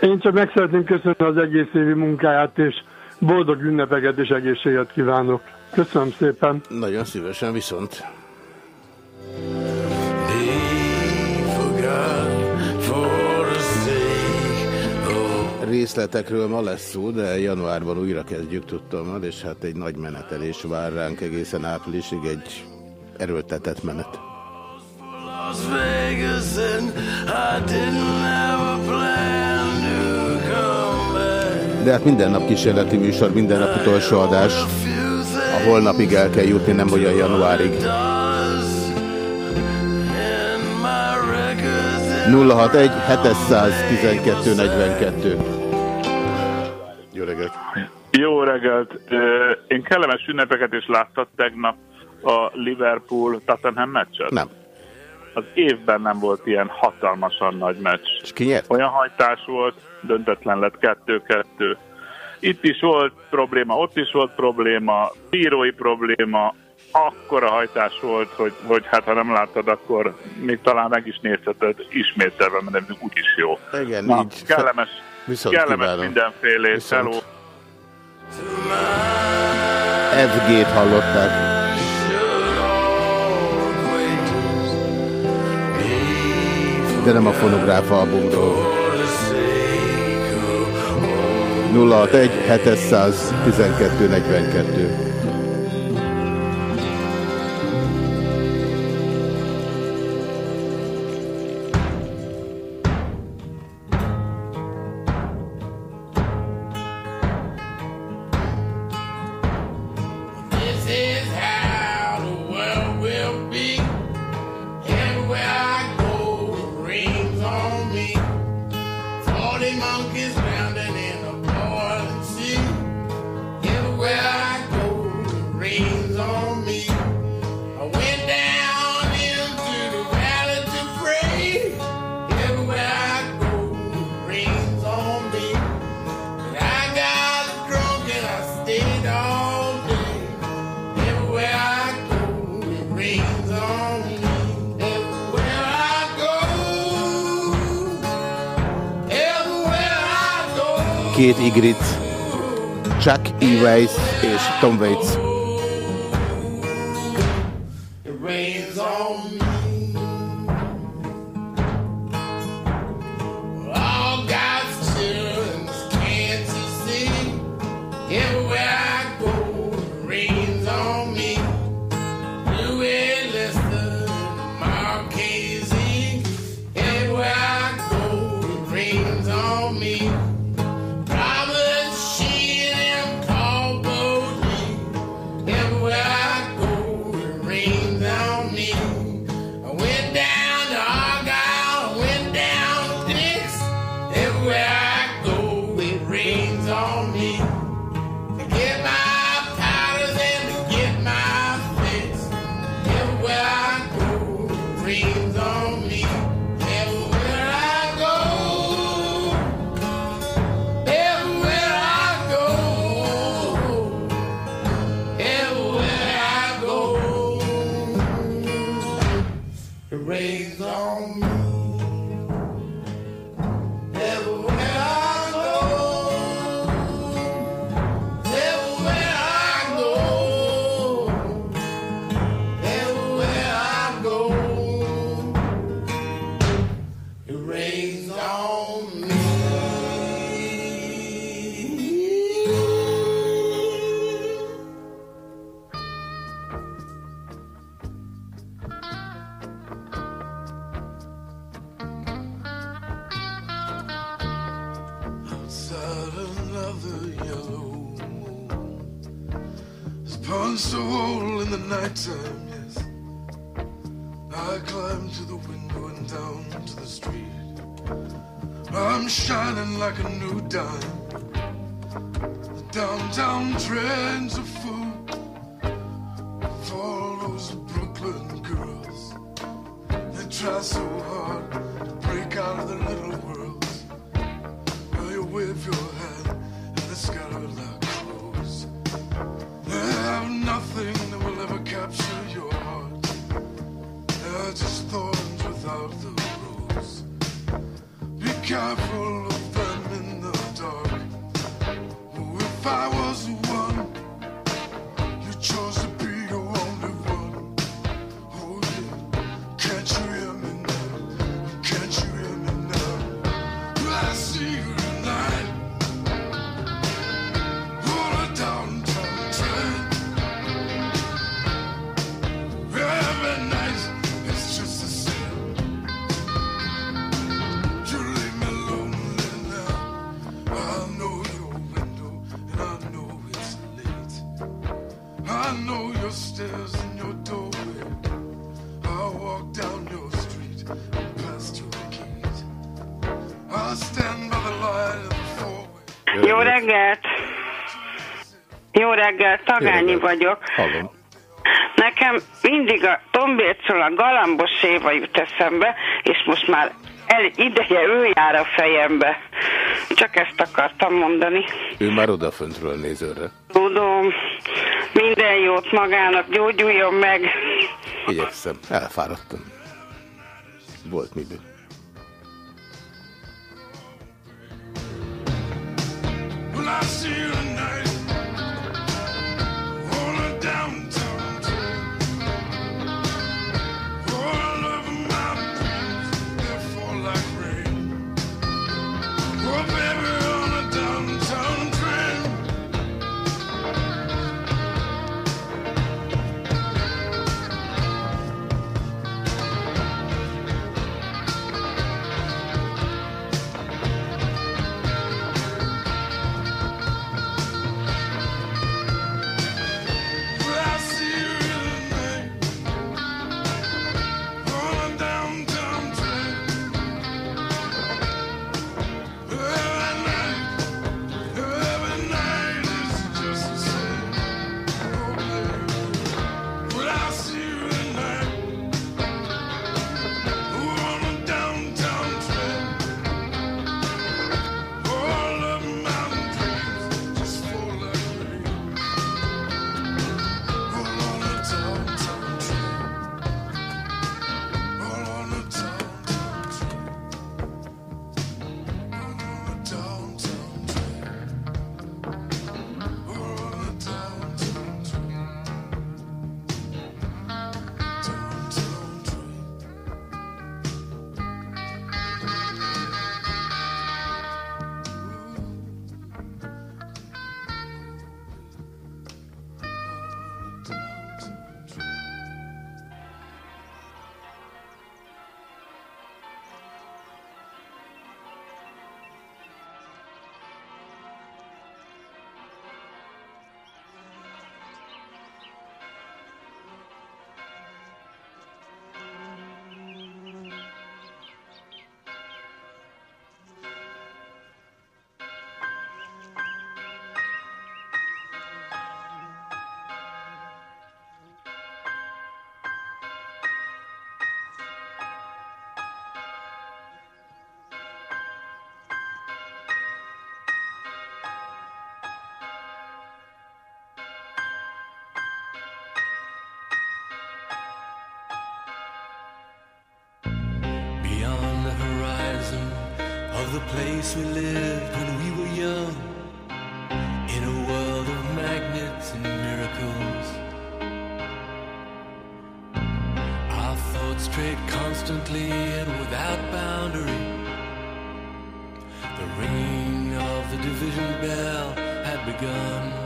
Én csak meg szeretném köszönni az egész évi munkáját, és boldog ünnepeket és egészséget kívánok. Köszönöm szépen! Nagyon szívesen viszont. Részletekről ma lesz szó, de januárban újra kezdjük tudtam, és hát egy nagy menetelés vár ránk egészen áprilisig, egy erőltetett menet. De hát minden nap kísérleti műsor, minden nap utolsó adás. A holnapig el kell jutni, nem olyan januárig. 061 712 42. Jó reggelt! Jó reggelt! Én kellemes ünnepeket is láttam tegnap a Liverpool Tottenham meccset. Nem. Az évben nem volt ilyen hatalmasan nagy meccs. És ki nyert? Olyan hajtás volt, döntetlen lett 2-2. Itt is volt probléma, ott is volt probléma, bírói probléma, akkora hajtás volt, hogy, hogy hát ha nem láttad, akkor még talán meg is nézheted ismételve, mert ez úgyis jó. Igen, Na, így. kellemes, Viszont kellemes kívánom. mindenfélét. Viszont. Hello. FG-t hallották. De nem a fonográf albumról. 061 712 42. két Igrit, Jack E. Weiss és Tom Waits. reggel, Tagányi vagyok. Hallom. Nekem mindig a Tombércről a galambos Éva jut eszembe, és most már el, ideje ő jár a fejembe. Csak ezt akartam mondani. Ő már odaföntről néz őre. Tudom. Minden jót magának, gyógyuljon meg. Igyekszem, elfáradtam. Volt miből. The place we lived when we were young. In a world of magnets and miracles. Our thoughts strayed constantly and without boundary. The ringing of the division bell had begun.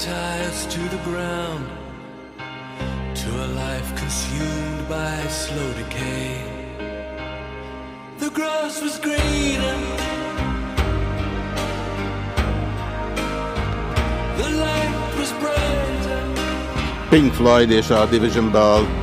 Tie us to the ground. To a life consumed by slow decay. The grass was greener. The light was brighter. Pink Floyd és a Division Bell.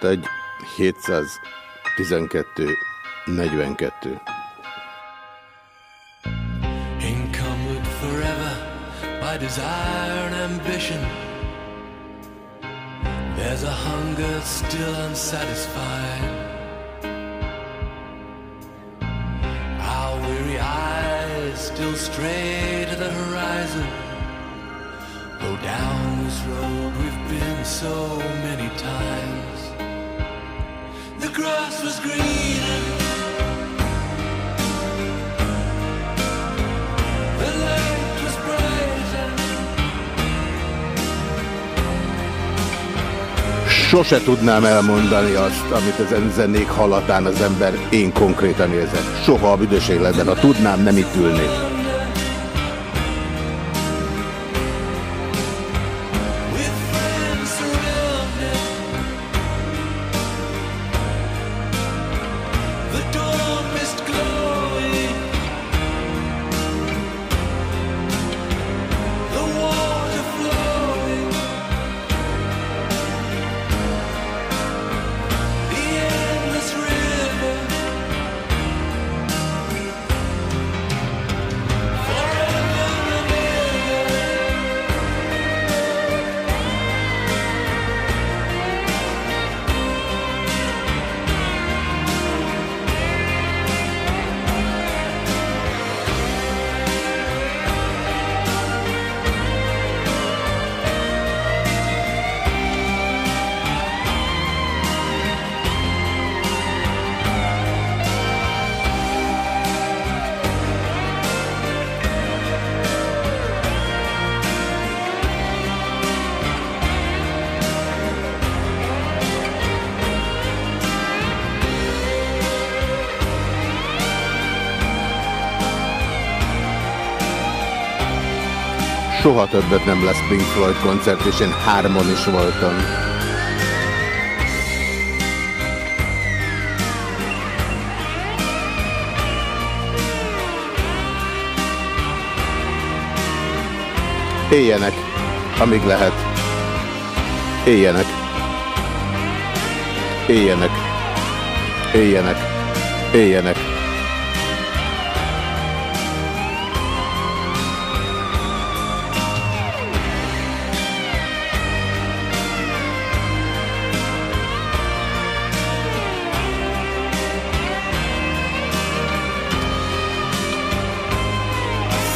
061 712 42. Encumbered forever by desire and ambition. There's a hunger still unsatisfied. Our weary eyes still stray to the horizon. Though down this road we've been so many times. Sose tudnám elmondani azt, amit ezen zenék hallatán az ember én konkrétan érzek. Soha a büdös életben. Ha tudnám, nem itt ülnék. Soha többet nem lesz Pink Floyd koncert, és én hárman is voltam. Éljenek, amíg lehet. Éljenek. Éljenek. Éljenek. Éljenek.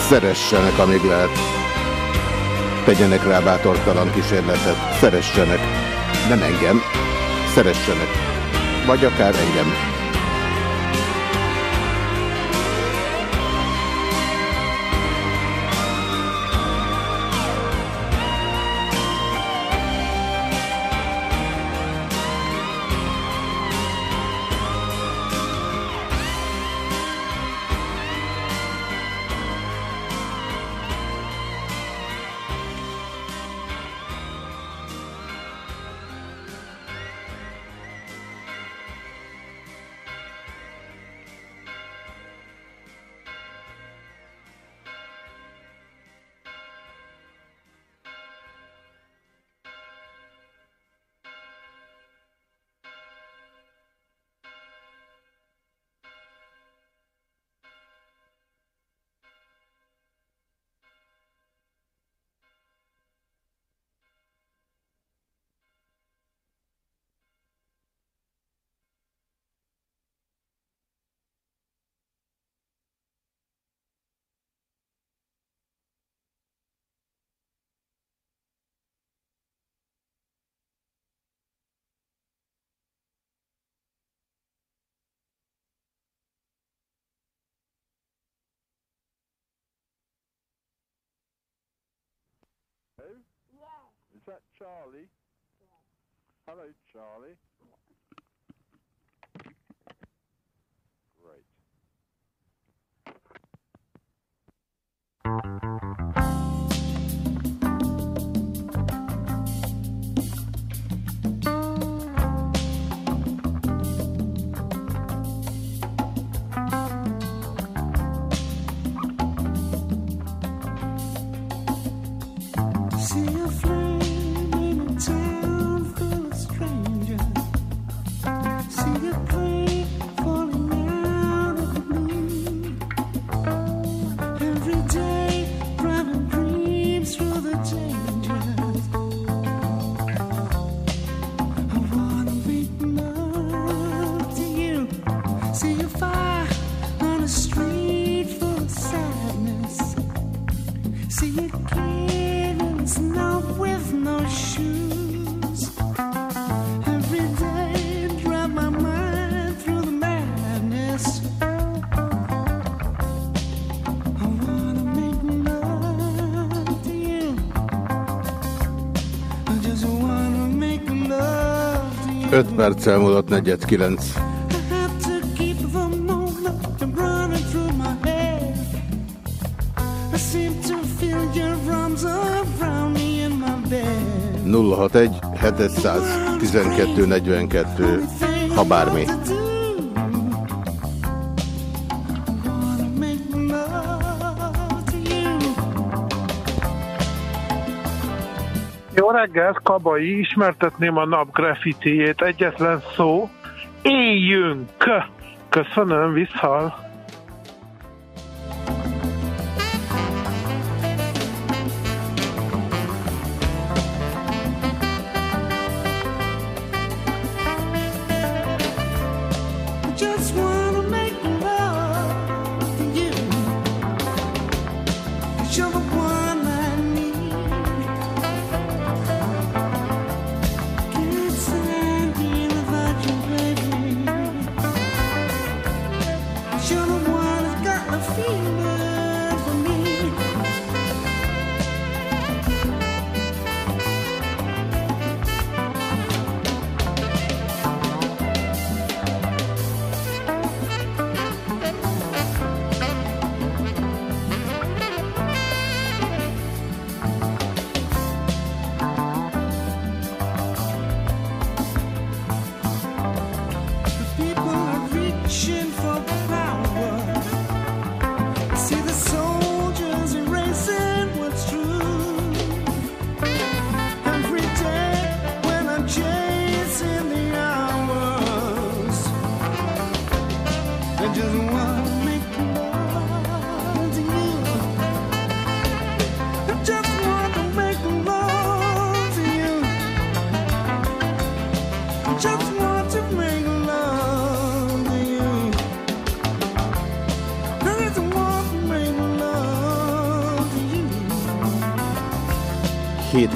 Szeressenek, amíg lehet. Tegyenek rá bátortalan kísérletet. Szeressenek. Nem engem. Szeressenek. Vagy akár engem. That Charlie? Hello, Charlie. Arms around me in my bed. 061 712 42, ha bármi. Reggelt, Kabai, ismertetném a nap graffitiét, egyetlen szó, éljünk! Köszönöm, visszhal.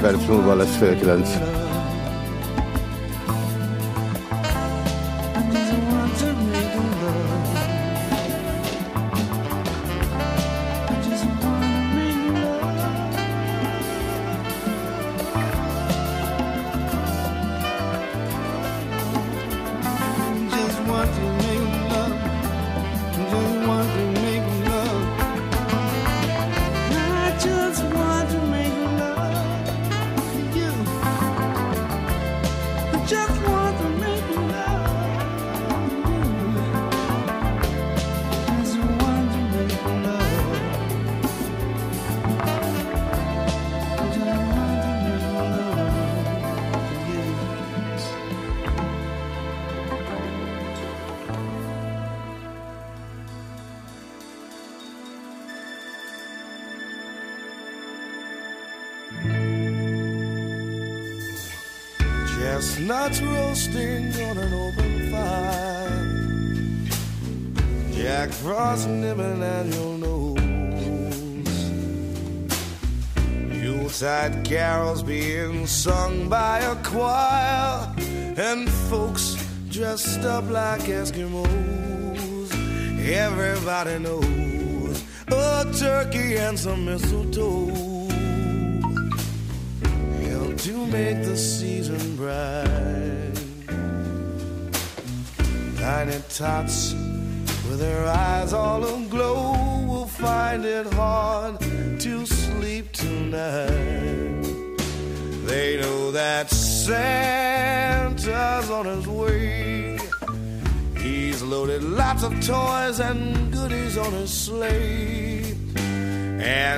7 perc múlva lesz mistletoe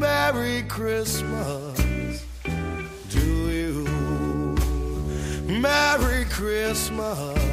Merry Christmas to you. Merry Christmas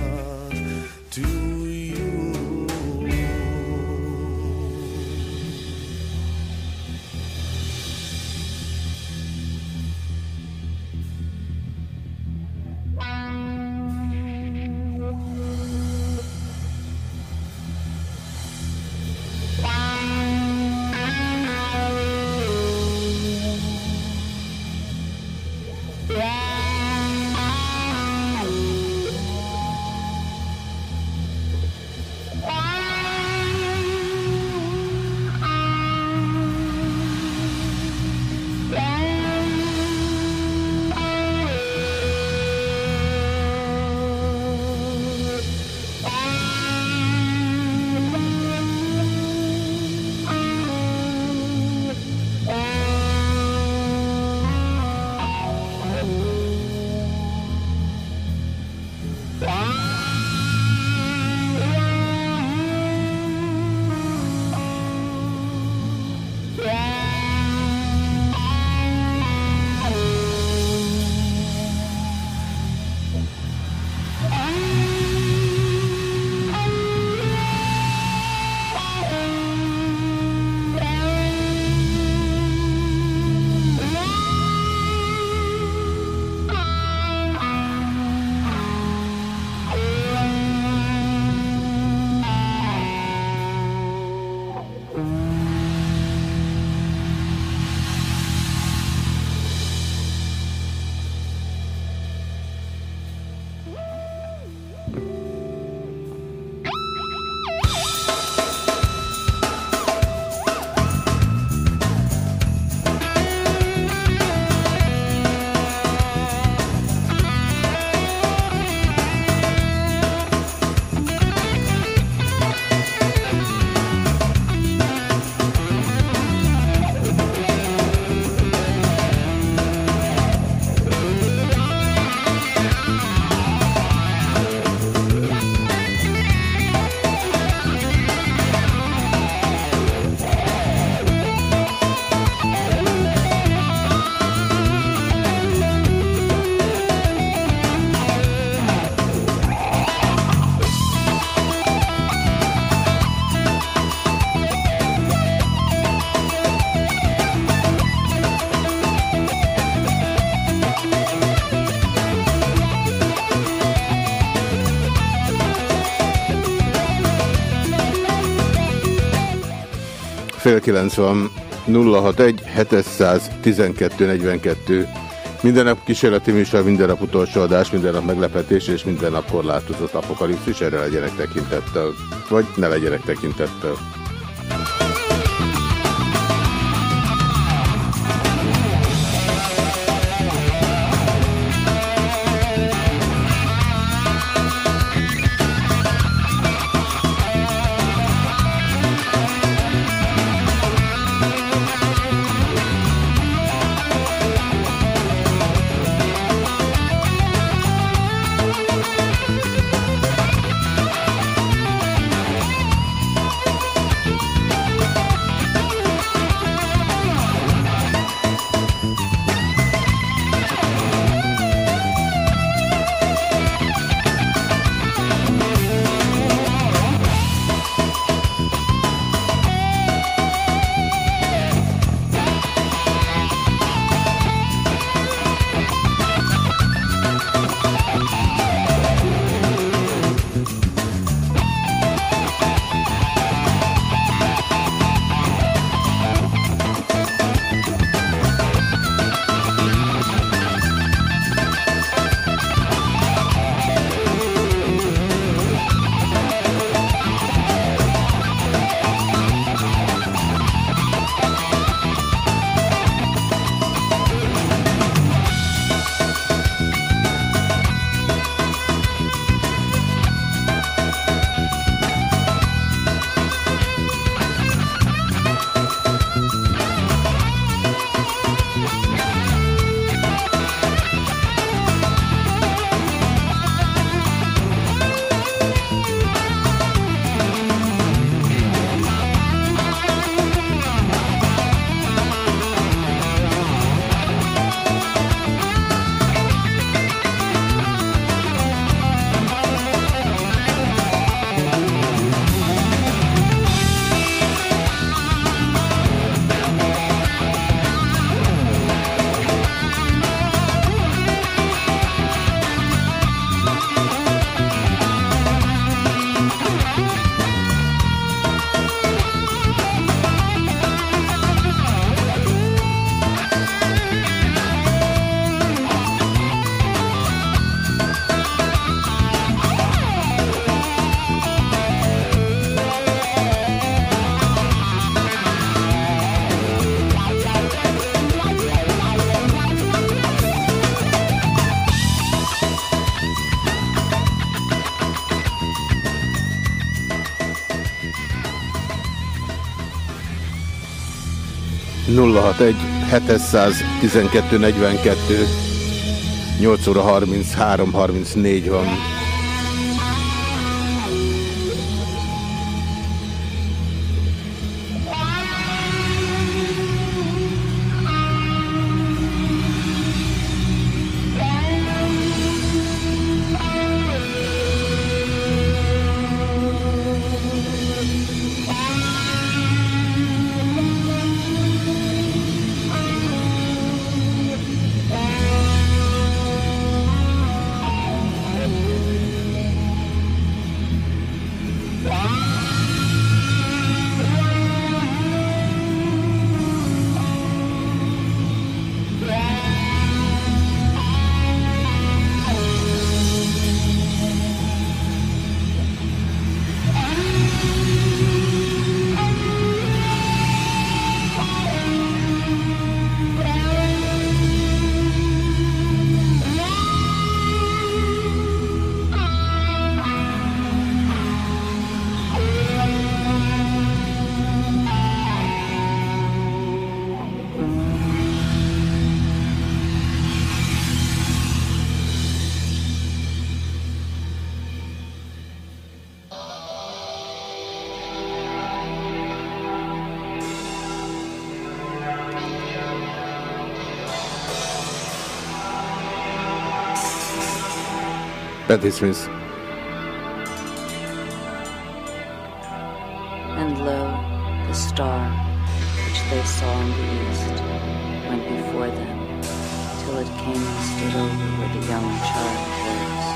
fél kilenc van. 061 712 42. Minden nap kísérleti műsor, minden nap utolsó adás, minden nap meglepetés és minden nap korlátozott apokalipszis. Erre legyenek tekintettel. Vagy ne legyenek tekintettel. Nulla egy 712 42 8 óra 33 34 van. Smith. And lo, the star which they saw in the east went before them till it came and stood over where the young child was.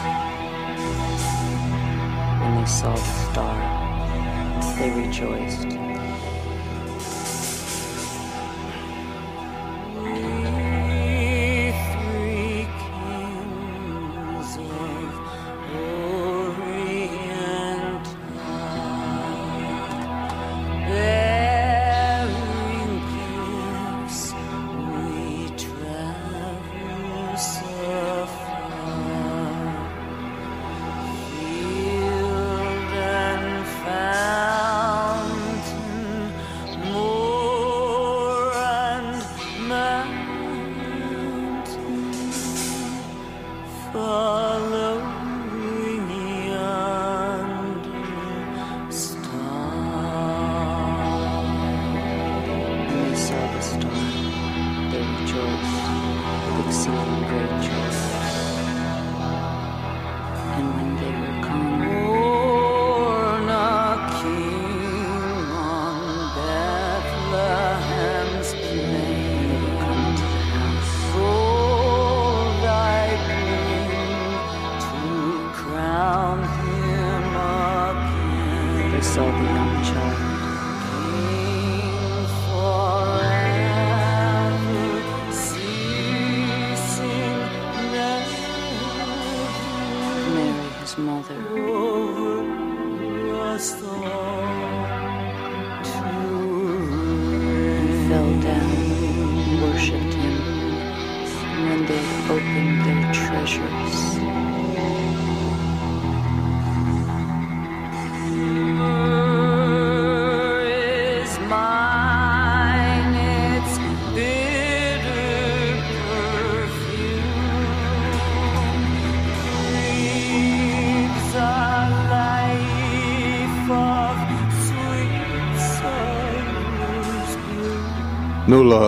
When they saw the star, they rejoiced.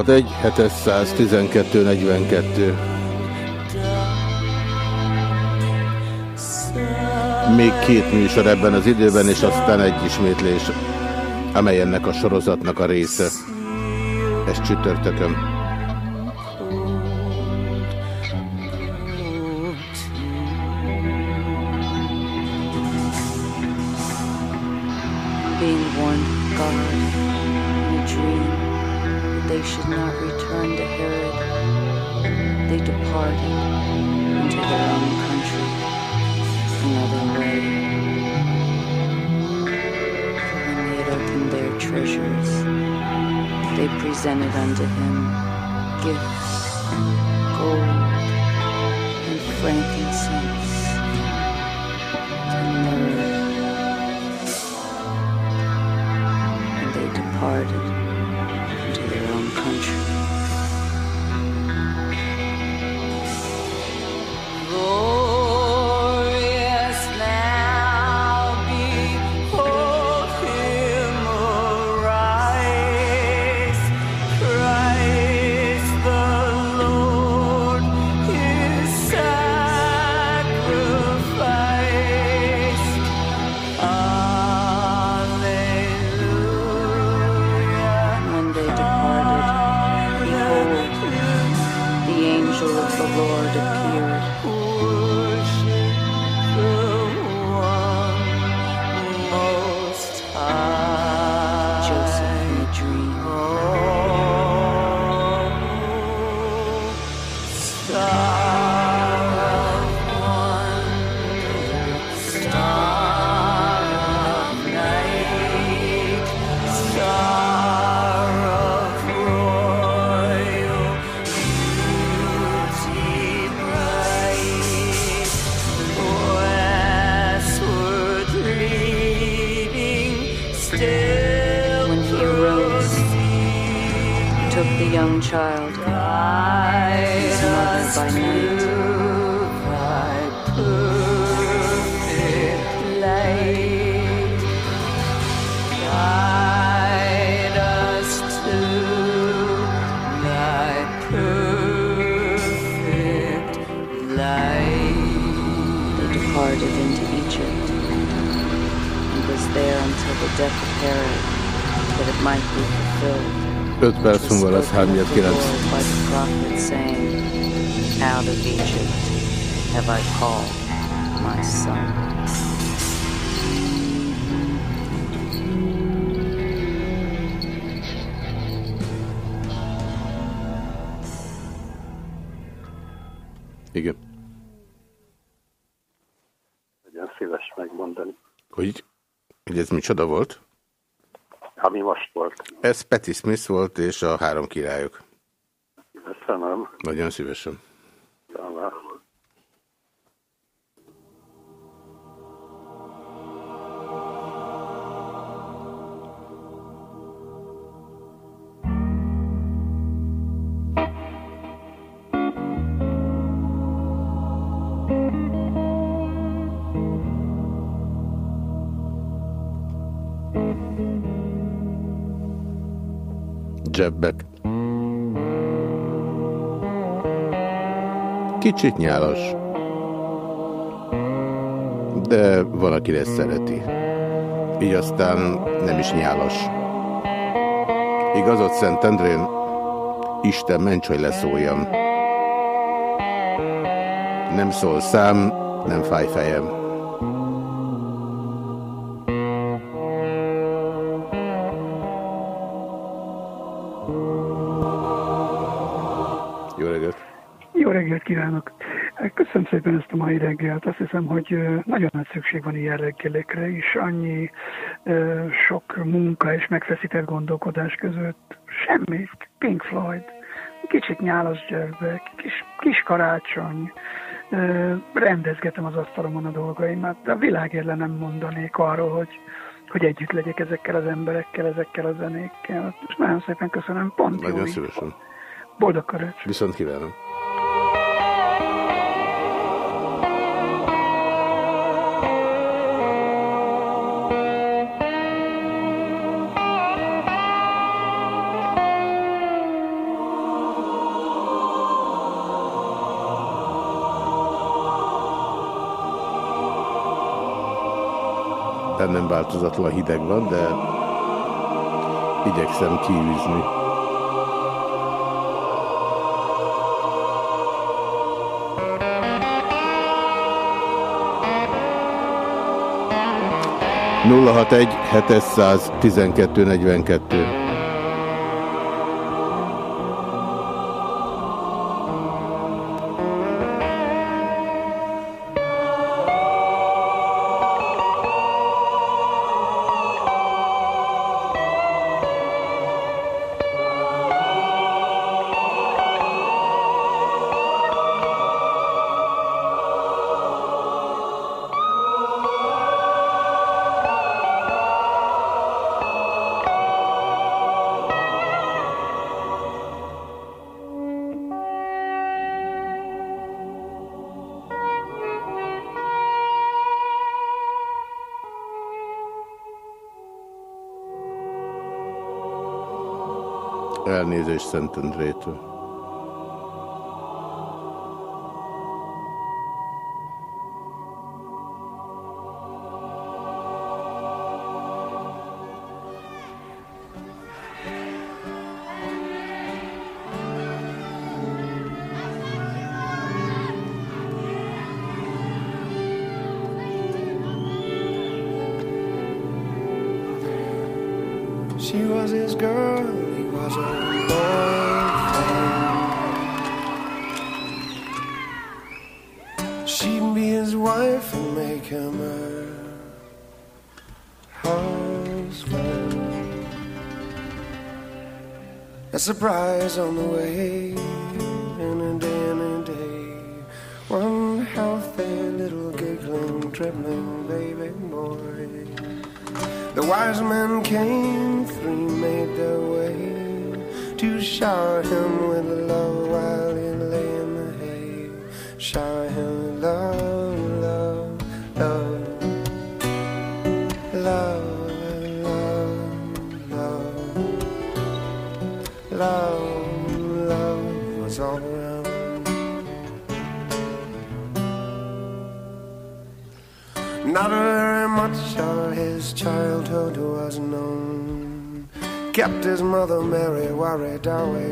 061 712 42. Még két műsor ebben az időben, és aztán egy ismétlés, amely ennek a sorozatnak a része. Ez csütörtökön. 5 perc múlva lesz 3 9. Igen. Legyen szíves megmondani. Hogy, hogy ez micsoda volt? volt? Ez Patti Smith volt, és a három királyok. Köszönöm. Nagyon szívesen. Idősebbek. Kicsit nyálas. De van, aki ezt szereti. Így aztán nem is nyálas. Igazad Szentendrén? Isten ments, hogy leszóljam. Nem szól szám, nem fáj fejem. Mai reggelt. Azt hiszem, hogy nagyon nagy szükség van ilyen reggelekre is. Annyi sok munka és megfeszített gondolkodás között. Semmi. Pink Floyd. Kicsit nyálas gyermek. Kis, kis karácsony. Rendezgetem az asztalomon a dolgaimat. De a világért nem mondanék arról, hogy hogy együtt legyek ezekkel az emberekkel, ezekkel a zenékkel. És nagyon szépen köszönöm. Pont jó Nagyon így. szívesen. Boldog karácsony. Viszont kívánom. Bennem változatlan hideg van, de igyekszem kiűzni. nulla hat egy 712 42. Elnézést Szentendrétől. Surprise on the way,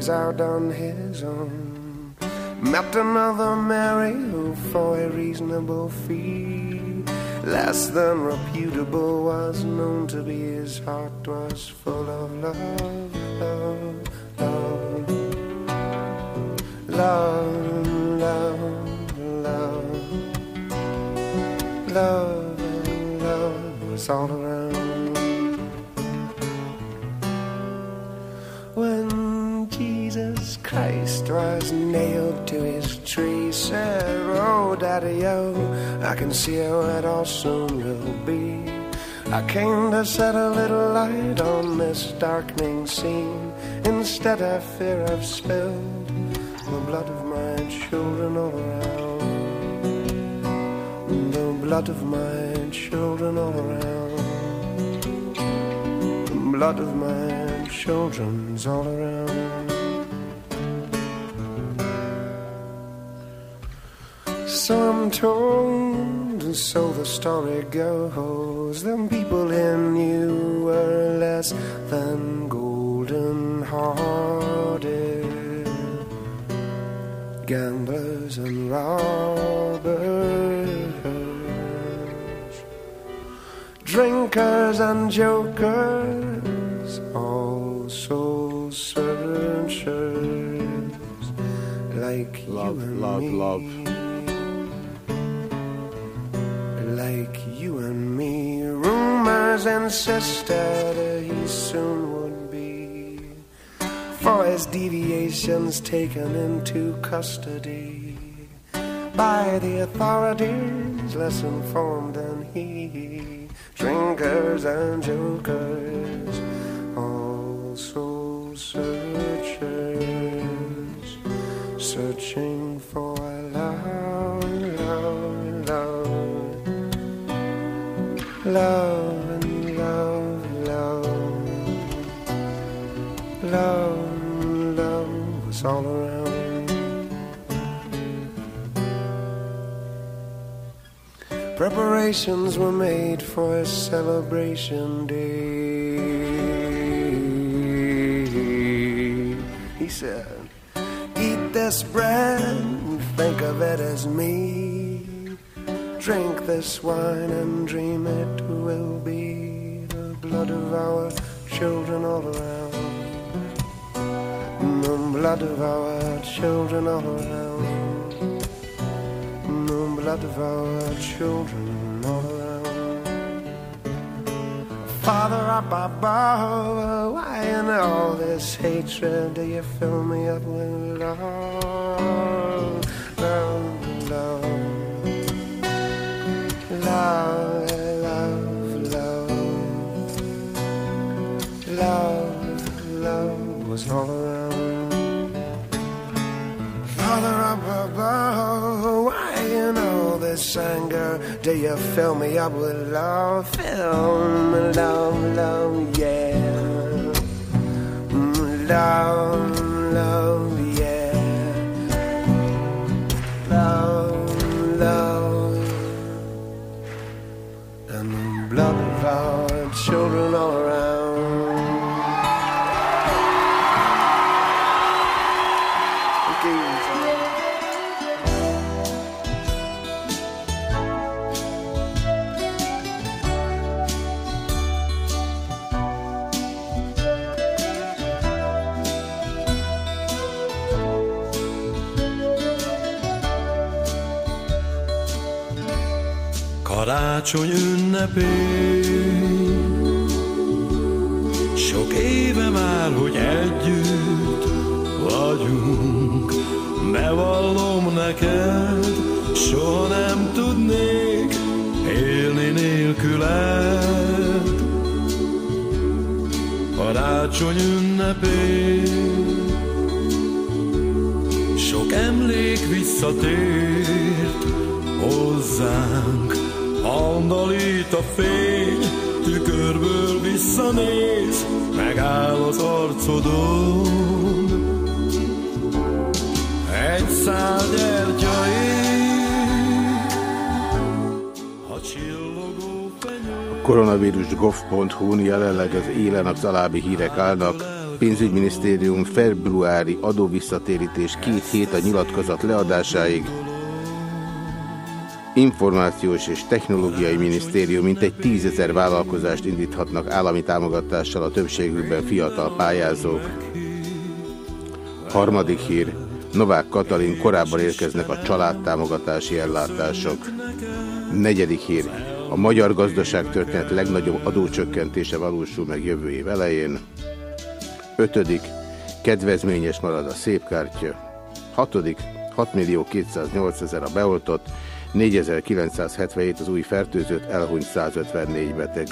always out on his own. Met another Mary who, oh, for a reasonable fee, less than reputable, to set a little light on this darkening scene. Instead, I fear I've spilled the blood of my children all around. The blood of my children all around. The blood of my children's all around. So I'm told, and so the story goes. And jokers, all also searchers like Love, you and love, me. love. like you and me. Rumors insisted he soon would be, for his deviations taken into custody by the authorities, less informed than he. Drinkers and jokers, also searchers, searching for love, love, love. Love and love, love, love, love. Was all around. Preparations were made for a celebration day. He said, Eat this bread and think of it as me. Drink this wine and dream it will be the blood of our children all around. The blood of our children all around. Blood of our children all around. Father up above, why in all this hatred do you fill me up with love, love, love? love, love, love, was all around. Father up above, this do you fill me up with love? Fill me, love, love, yeah. Mm, Love, love, yeah. Love, love and the blood of our children all around. Karácsony ünnepén Sok éve már, hogy együtt vagyunk Bevallom neked, soha nem tudnék élni nélküled. Karácsony ünnepén Sok emlék visszatért hozzánk Andalít a fény, tükörből visszanéz Megáll az arcodon Egy szál gyertya ég Ha csillogó fenyő koronavírus.gov.hu-n jelenleg az élen a alábbi hírek állnak. Pénzügyminisztérium februári adóvisszatérítés két hét a nyilatkozat leadásáig. Információs és Technológiai Minisztérium mintegy tízezer vállalkozást indíthatnak állami támogatással a többségükben fiatal pályázók. Harmadik hír. Novák Katalin korábban érkeznek a családtámogatási ellátások. Negyedik hír. A magyar gazdaság történet legnagyobb adócsökkentése valósul meg jövő év elején. Ötödik. Kedvezményes marad a szép kártya. Hatodik. 6 millió 208 ezer a beoltott, 4977 az új fertőzött, elhunyt 154 beteg.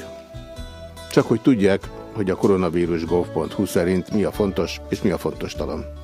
Csak hogy tudják, hogy a koronavírus gov.hu szerint mi a fontos és mi a fontos talan.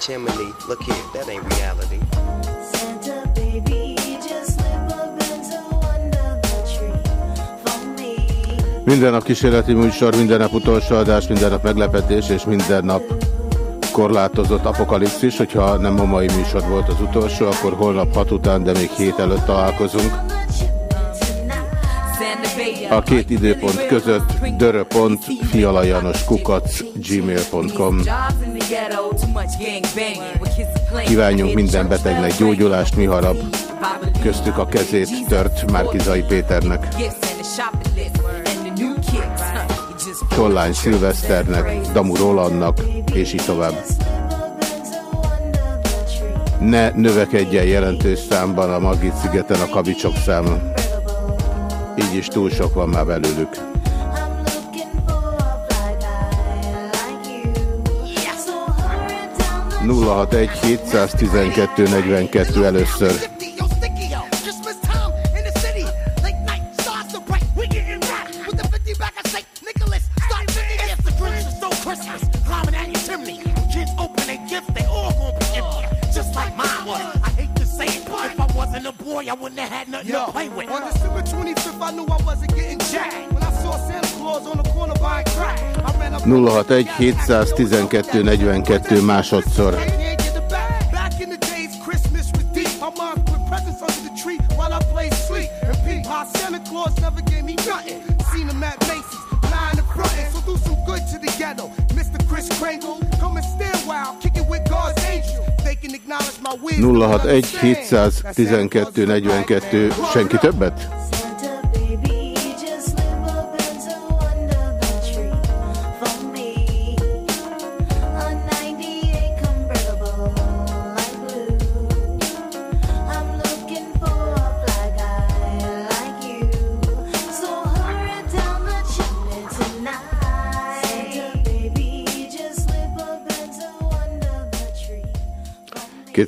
chimney. Look here, that ain't reality. Santa baby. Minden nap kísérleti műsor, minden nap utolsó adás, minden nap meglepetés, és minden nap korlátozott apokalipszis. Hogyha nem a mai műsor volt az utolsó, akkor holnap 6 után, de még hét előtt találkozunk. A két időpont között dörö.fialajanoskukac gmail.com Kívánjunk minden betegnek gyógyulást, mi harap. Köztük a kezét tört Márkizai Péternek. Tollány Szilveszternek, Damu Rolandnak, és így tovább. Ne növekedjen jelentős számban a Magit szigeten a kavicsok száma. Így is túl sok van már belőlük. 061 712 42 először. 061 712 42 másodszor. Nulla hat egy 712 42 senki többet?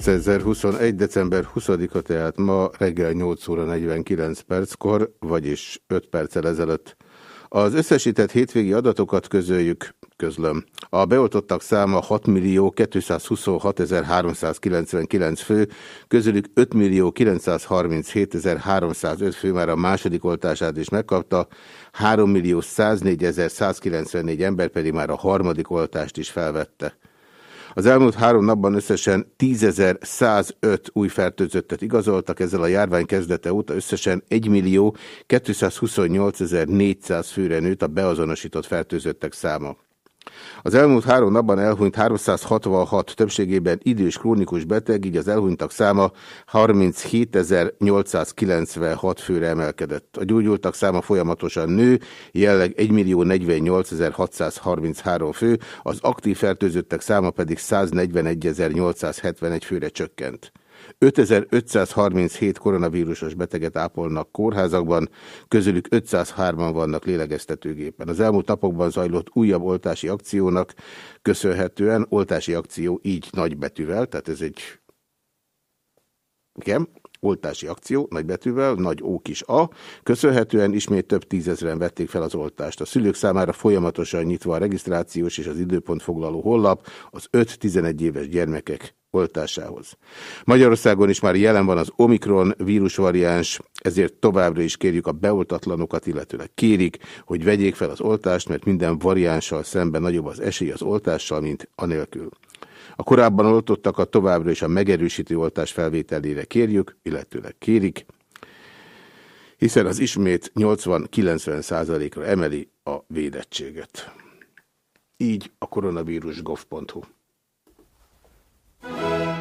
2021. december 20-a, tehát ma reggel 8 óra 49 perckor, vagyis 5 perccel ezelőtt. Az összesített hétvégi adatokat közöljük, közlöm. A beoltottak száma 6 millió 226 399 fő, közülük 5 millió 937 305 fő már a második oltását is megkapta, 3 millió 104 194 ember pedig már a harmadik oltást is felvette. Az elmúlt három napban összesen 10.105 új fertőzöttet igazoltak, ezzel a járvány kezdete óta összesen 1.228.400 főre nőtt a beazonosított fertőzöttek száma. Az elmúlt három napban elhunyt 366 többségében idős krónikus beteg, így az elhunytak száma 37.896 főre emelkedett. A gyógyultak száma folyamatosan nő, jelleg 1.048.633 fő, az aktív fertőzöttek száma pedig 141.871 főre csökkent. 5537 koronavírusos beteget ápolnak kórházakban, közülük 503-an vannak lélegeztetőgépen. Az elmúlt napokban zajlott újabb oltási akciónak köszönhetően, oltási akció így nagybetűvel, tehát ez egy igen, oltási akció, nagybetűvel, nagy ó kis A, köszönhetően ismét több tízezren vették fel az oltást. A szülők számára folyamatosan nyitva a regisztrációs és az időpont foglaló honlap az 5-11 éves gyermekek oltásához. Magyarországon is már jelen van az Omikron vírusvariáns, ezért továbbra is kérjük a beoltatlanokat, illetőleg kérik, hogy vegyék fel az oltást, mert minden variánssal szemben nagyobb az esély az oltással, mint anélkül. A korábban oltottakat továbbra is a megerősítő oltás felvételére kérjük, illetőleg kérik, hiszen az ismét 80-90 százalékra emeli a védettséget. Így a koronavírus gov.hu.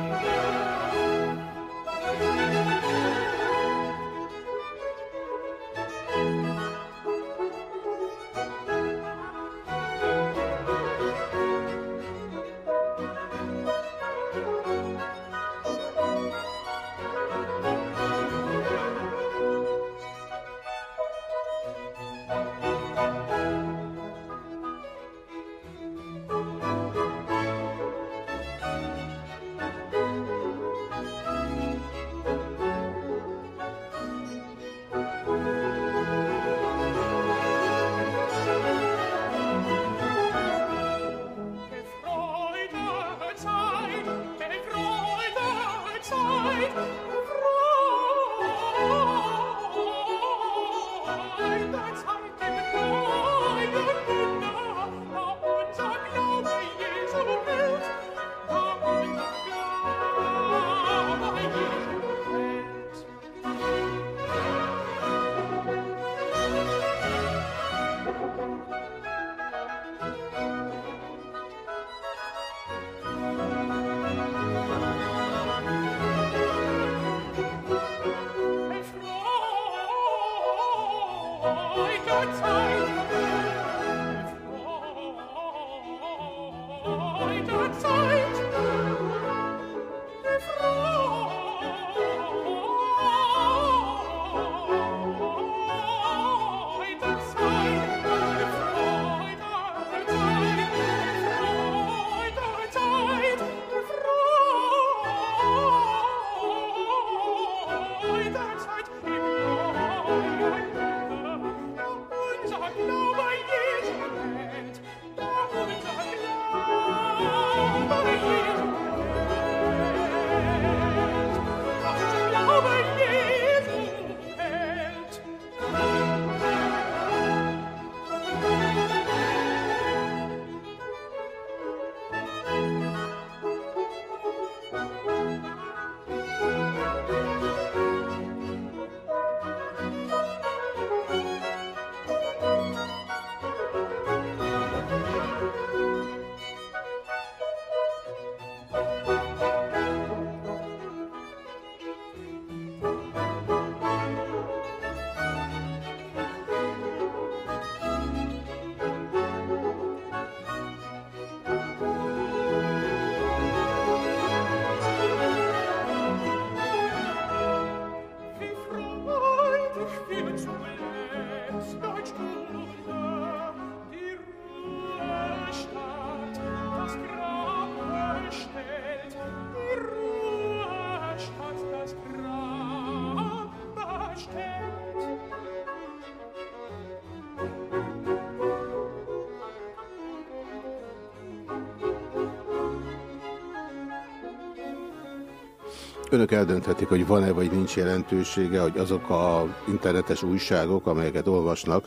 Önök eldönthetik, hogy van-e vagy nincs jelentősége, hogy azok a internetes újságok, amelyeket olvasnak,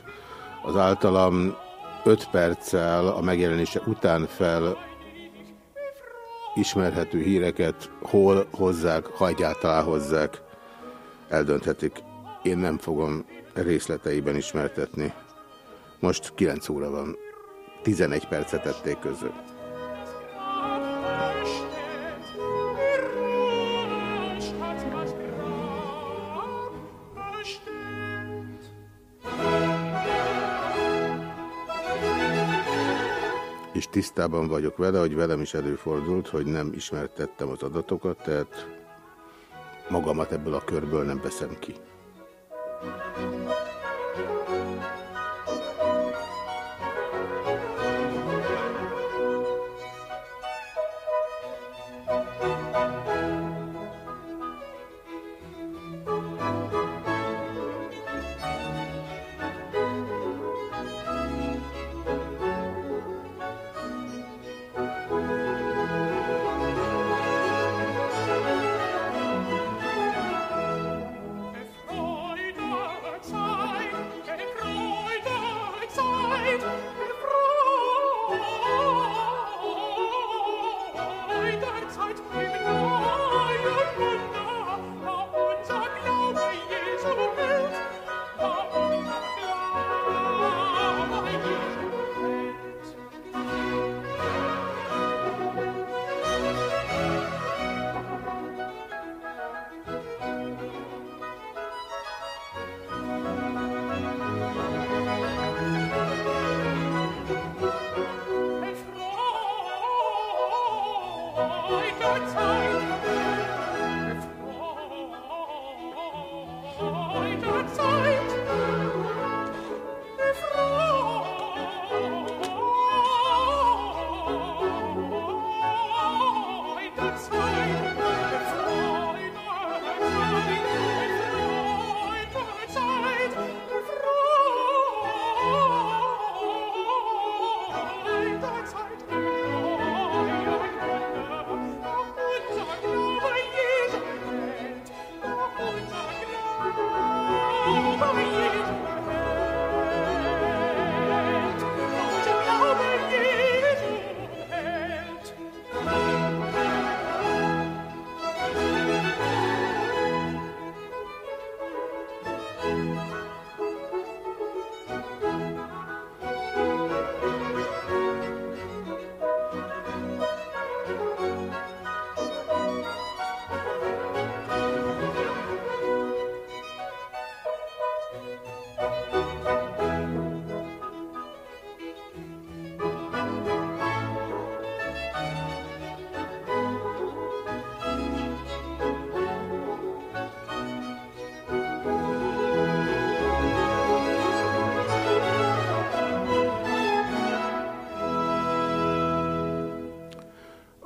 az általam 5 perccel a megjelenése után fel ismerhető híreket hol hozzák, ha egyáltalán hozzák, eldönthetik. Én nem fogom részleteiben ismertetni. Most 9 óra van. 11 percet tették közül. Tisztában vagyok vele, hogy velem is előfordult, hogy nem ismertettem az adatokat, tehát magamat ebből a körből nem veszem ki.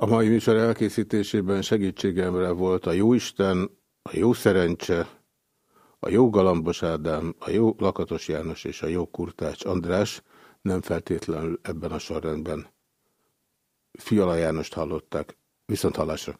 Mai műsor elkészítésében segítségemre volt a Jóisten, a Jó Szerencse, a Jó Galambos Ádám, a Jó Lakatos János és a Jó Kurtács András, nem feltétlenül ebben a sorrendben. Fiala Jánost hallották, viszont hallásra.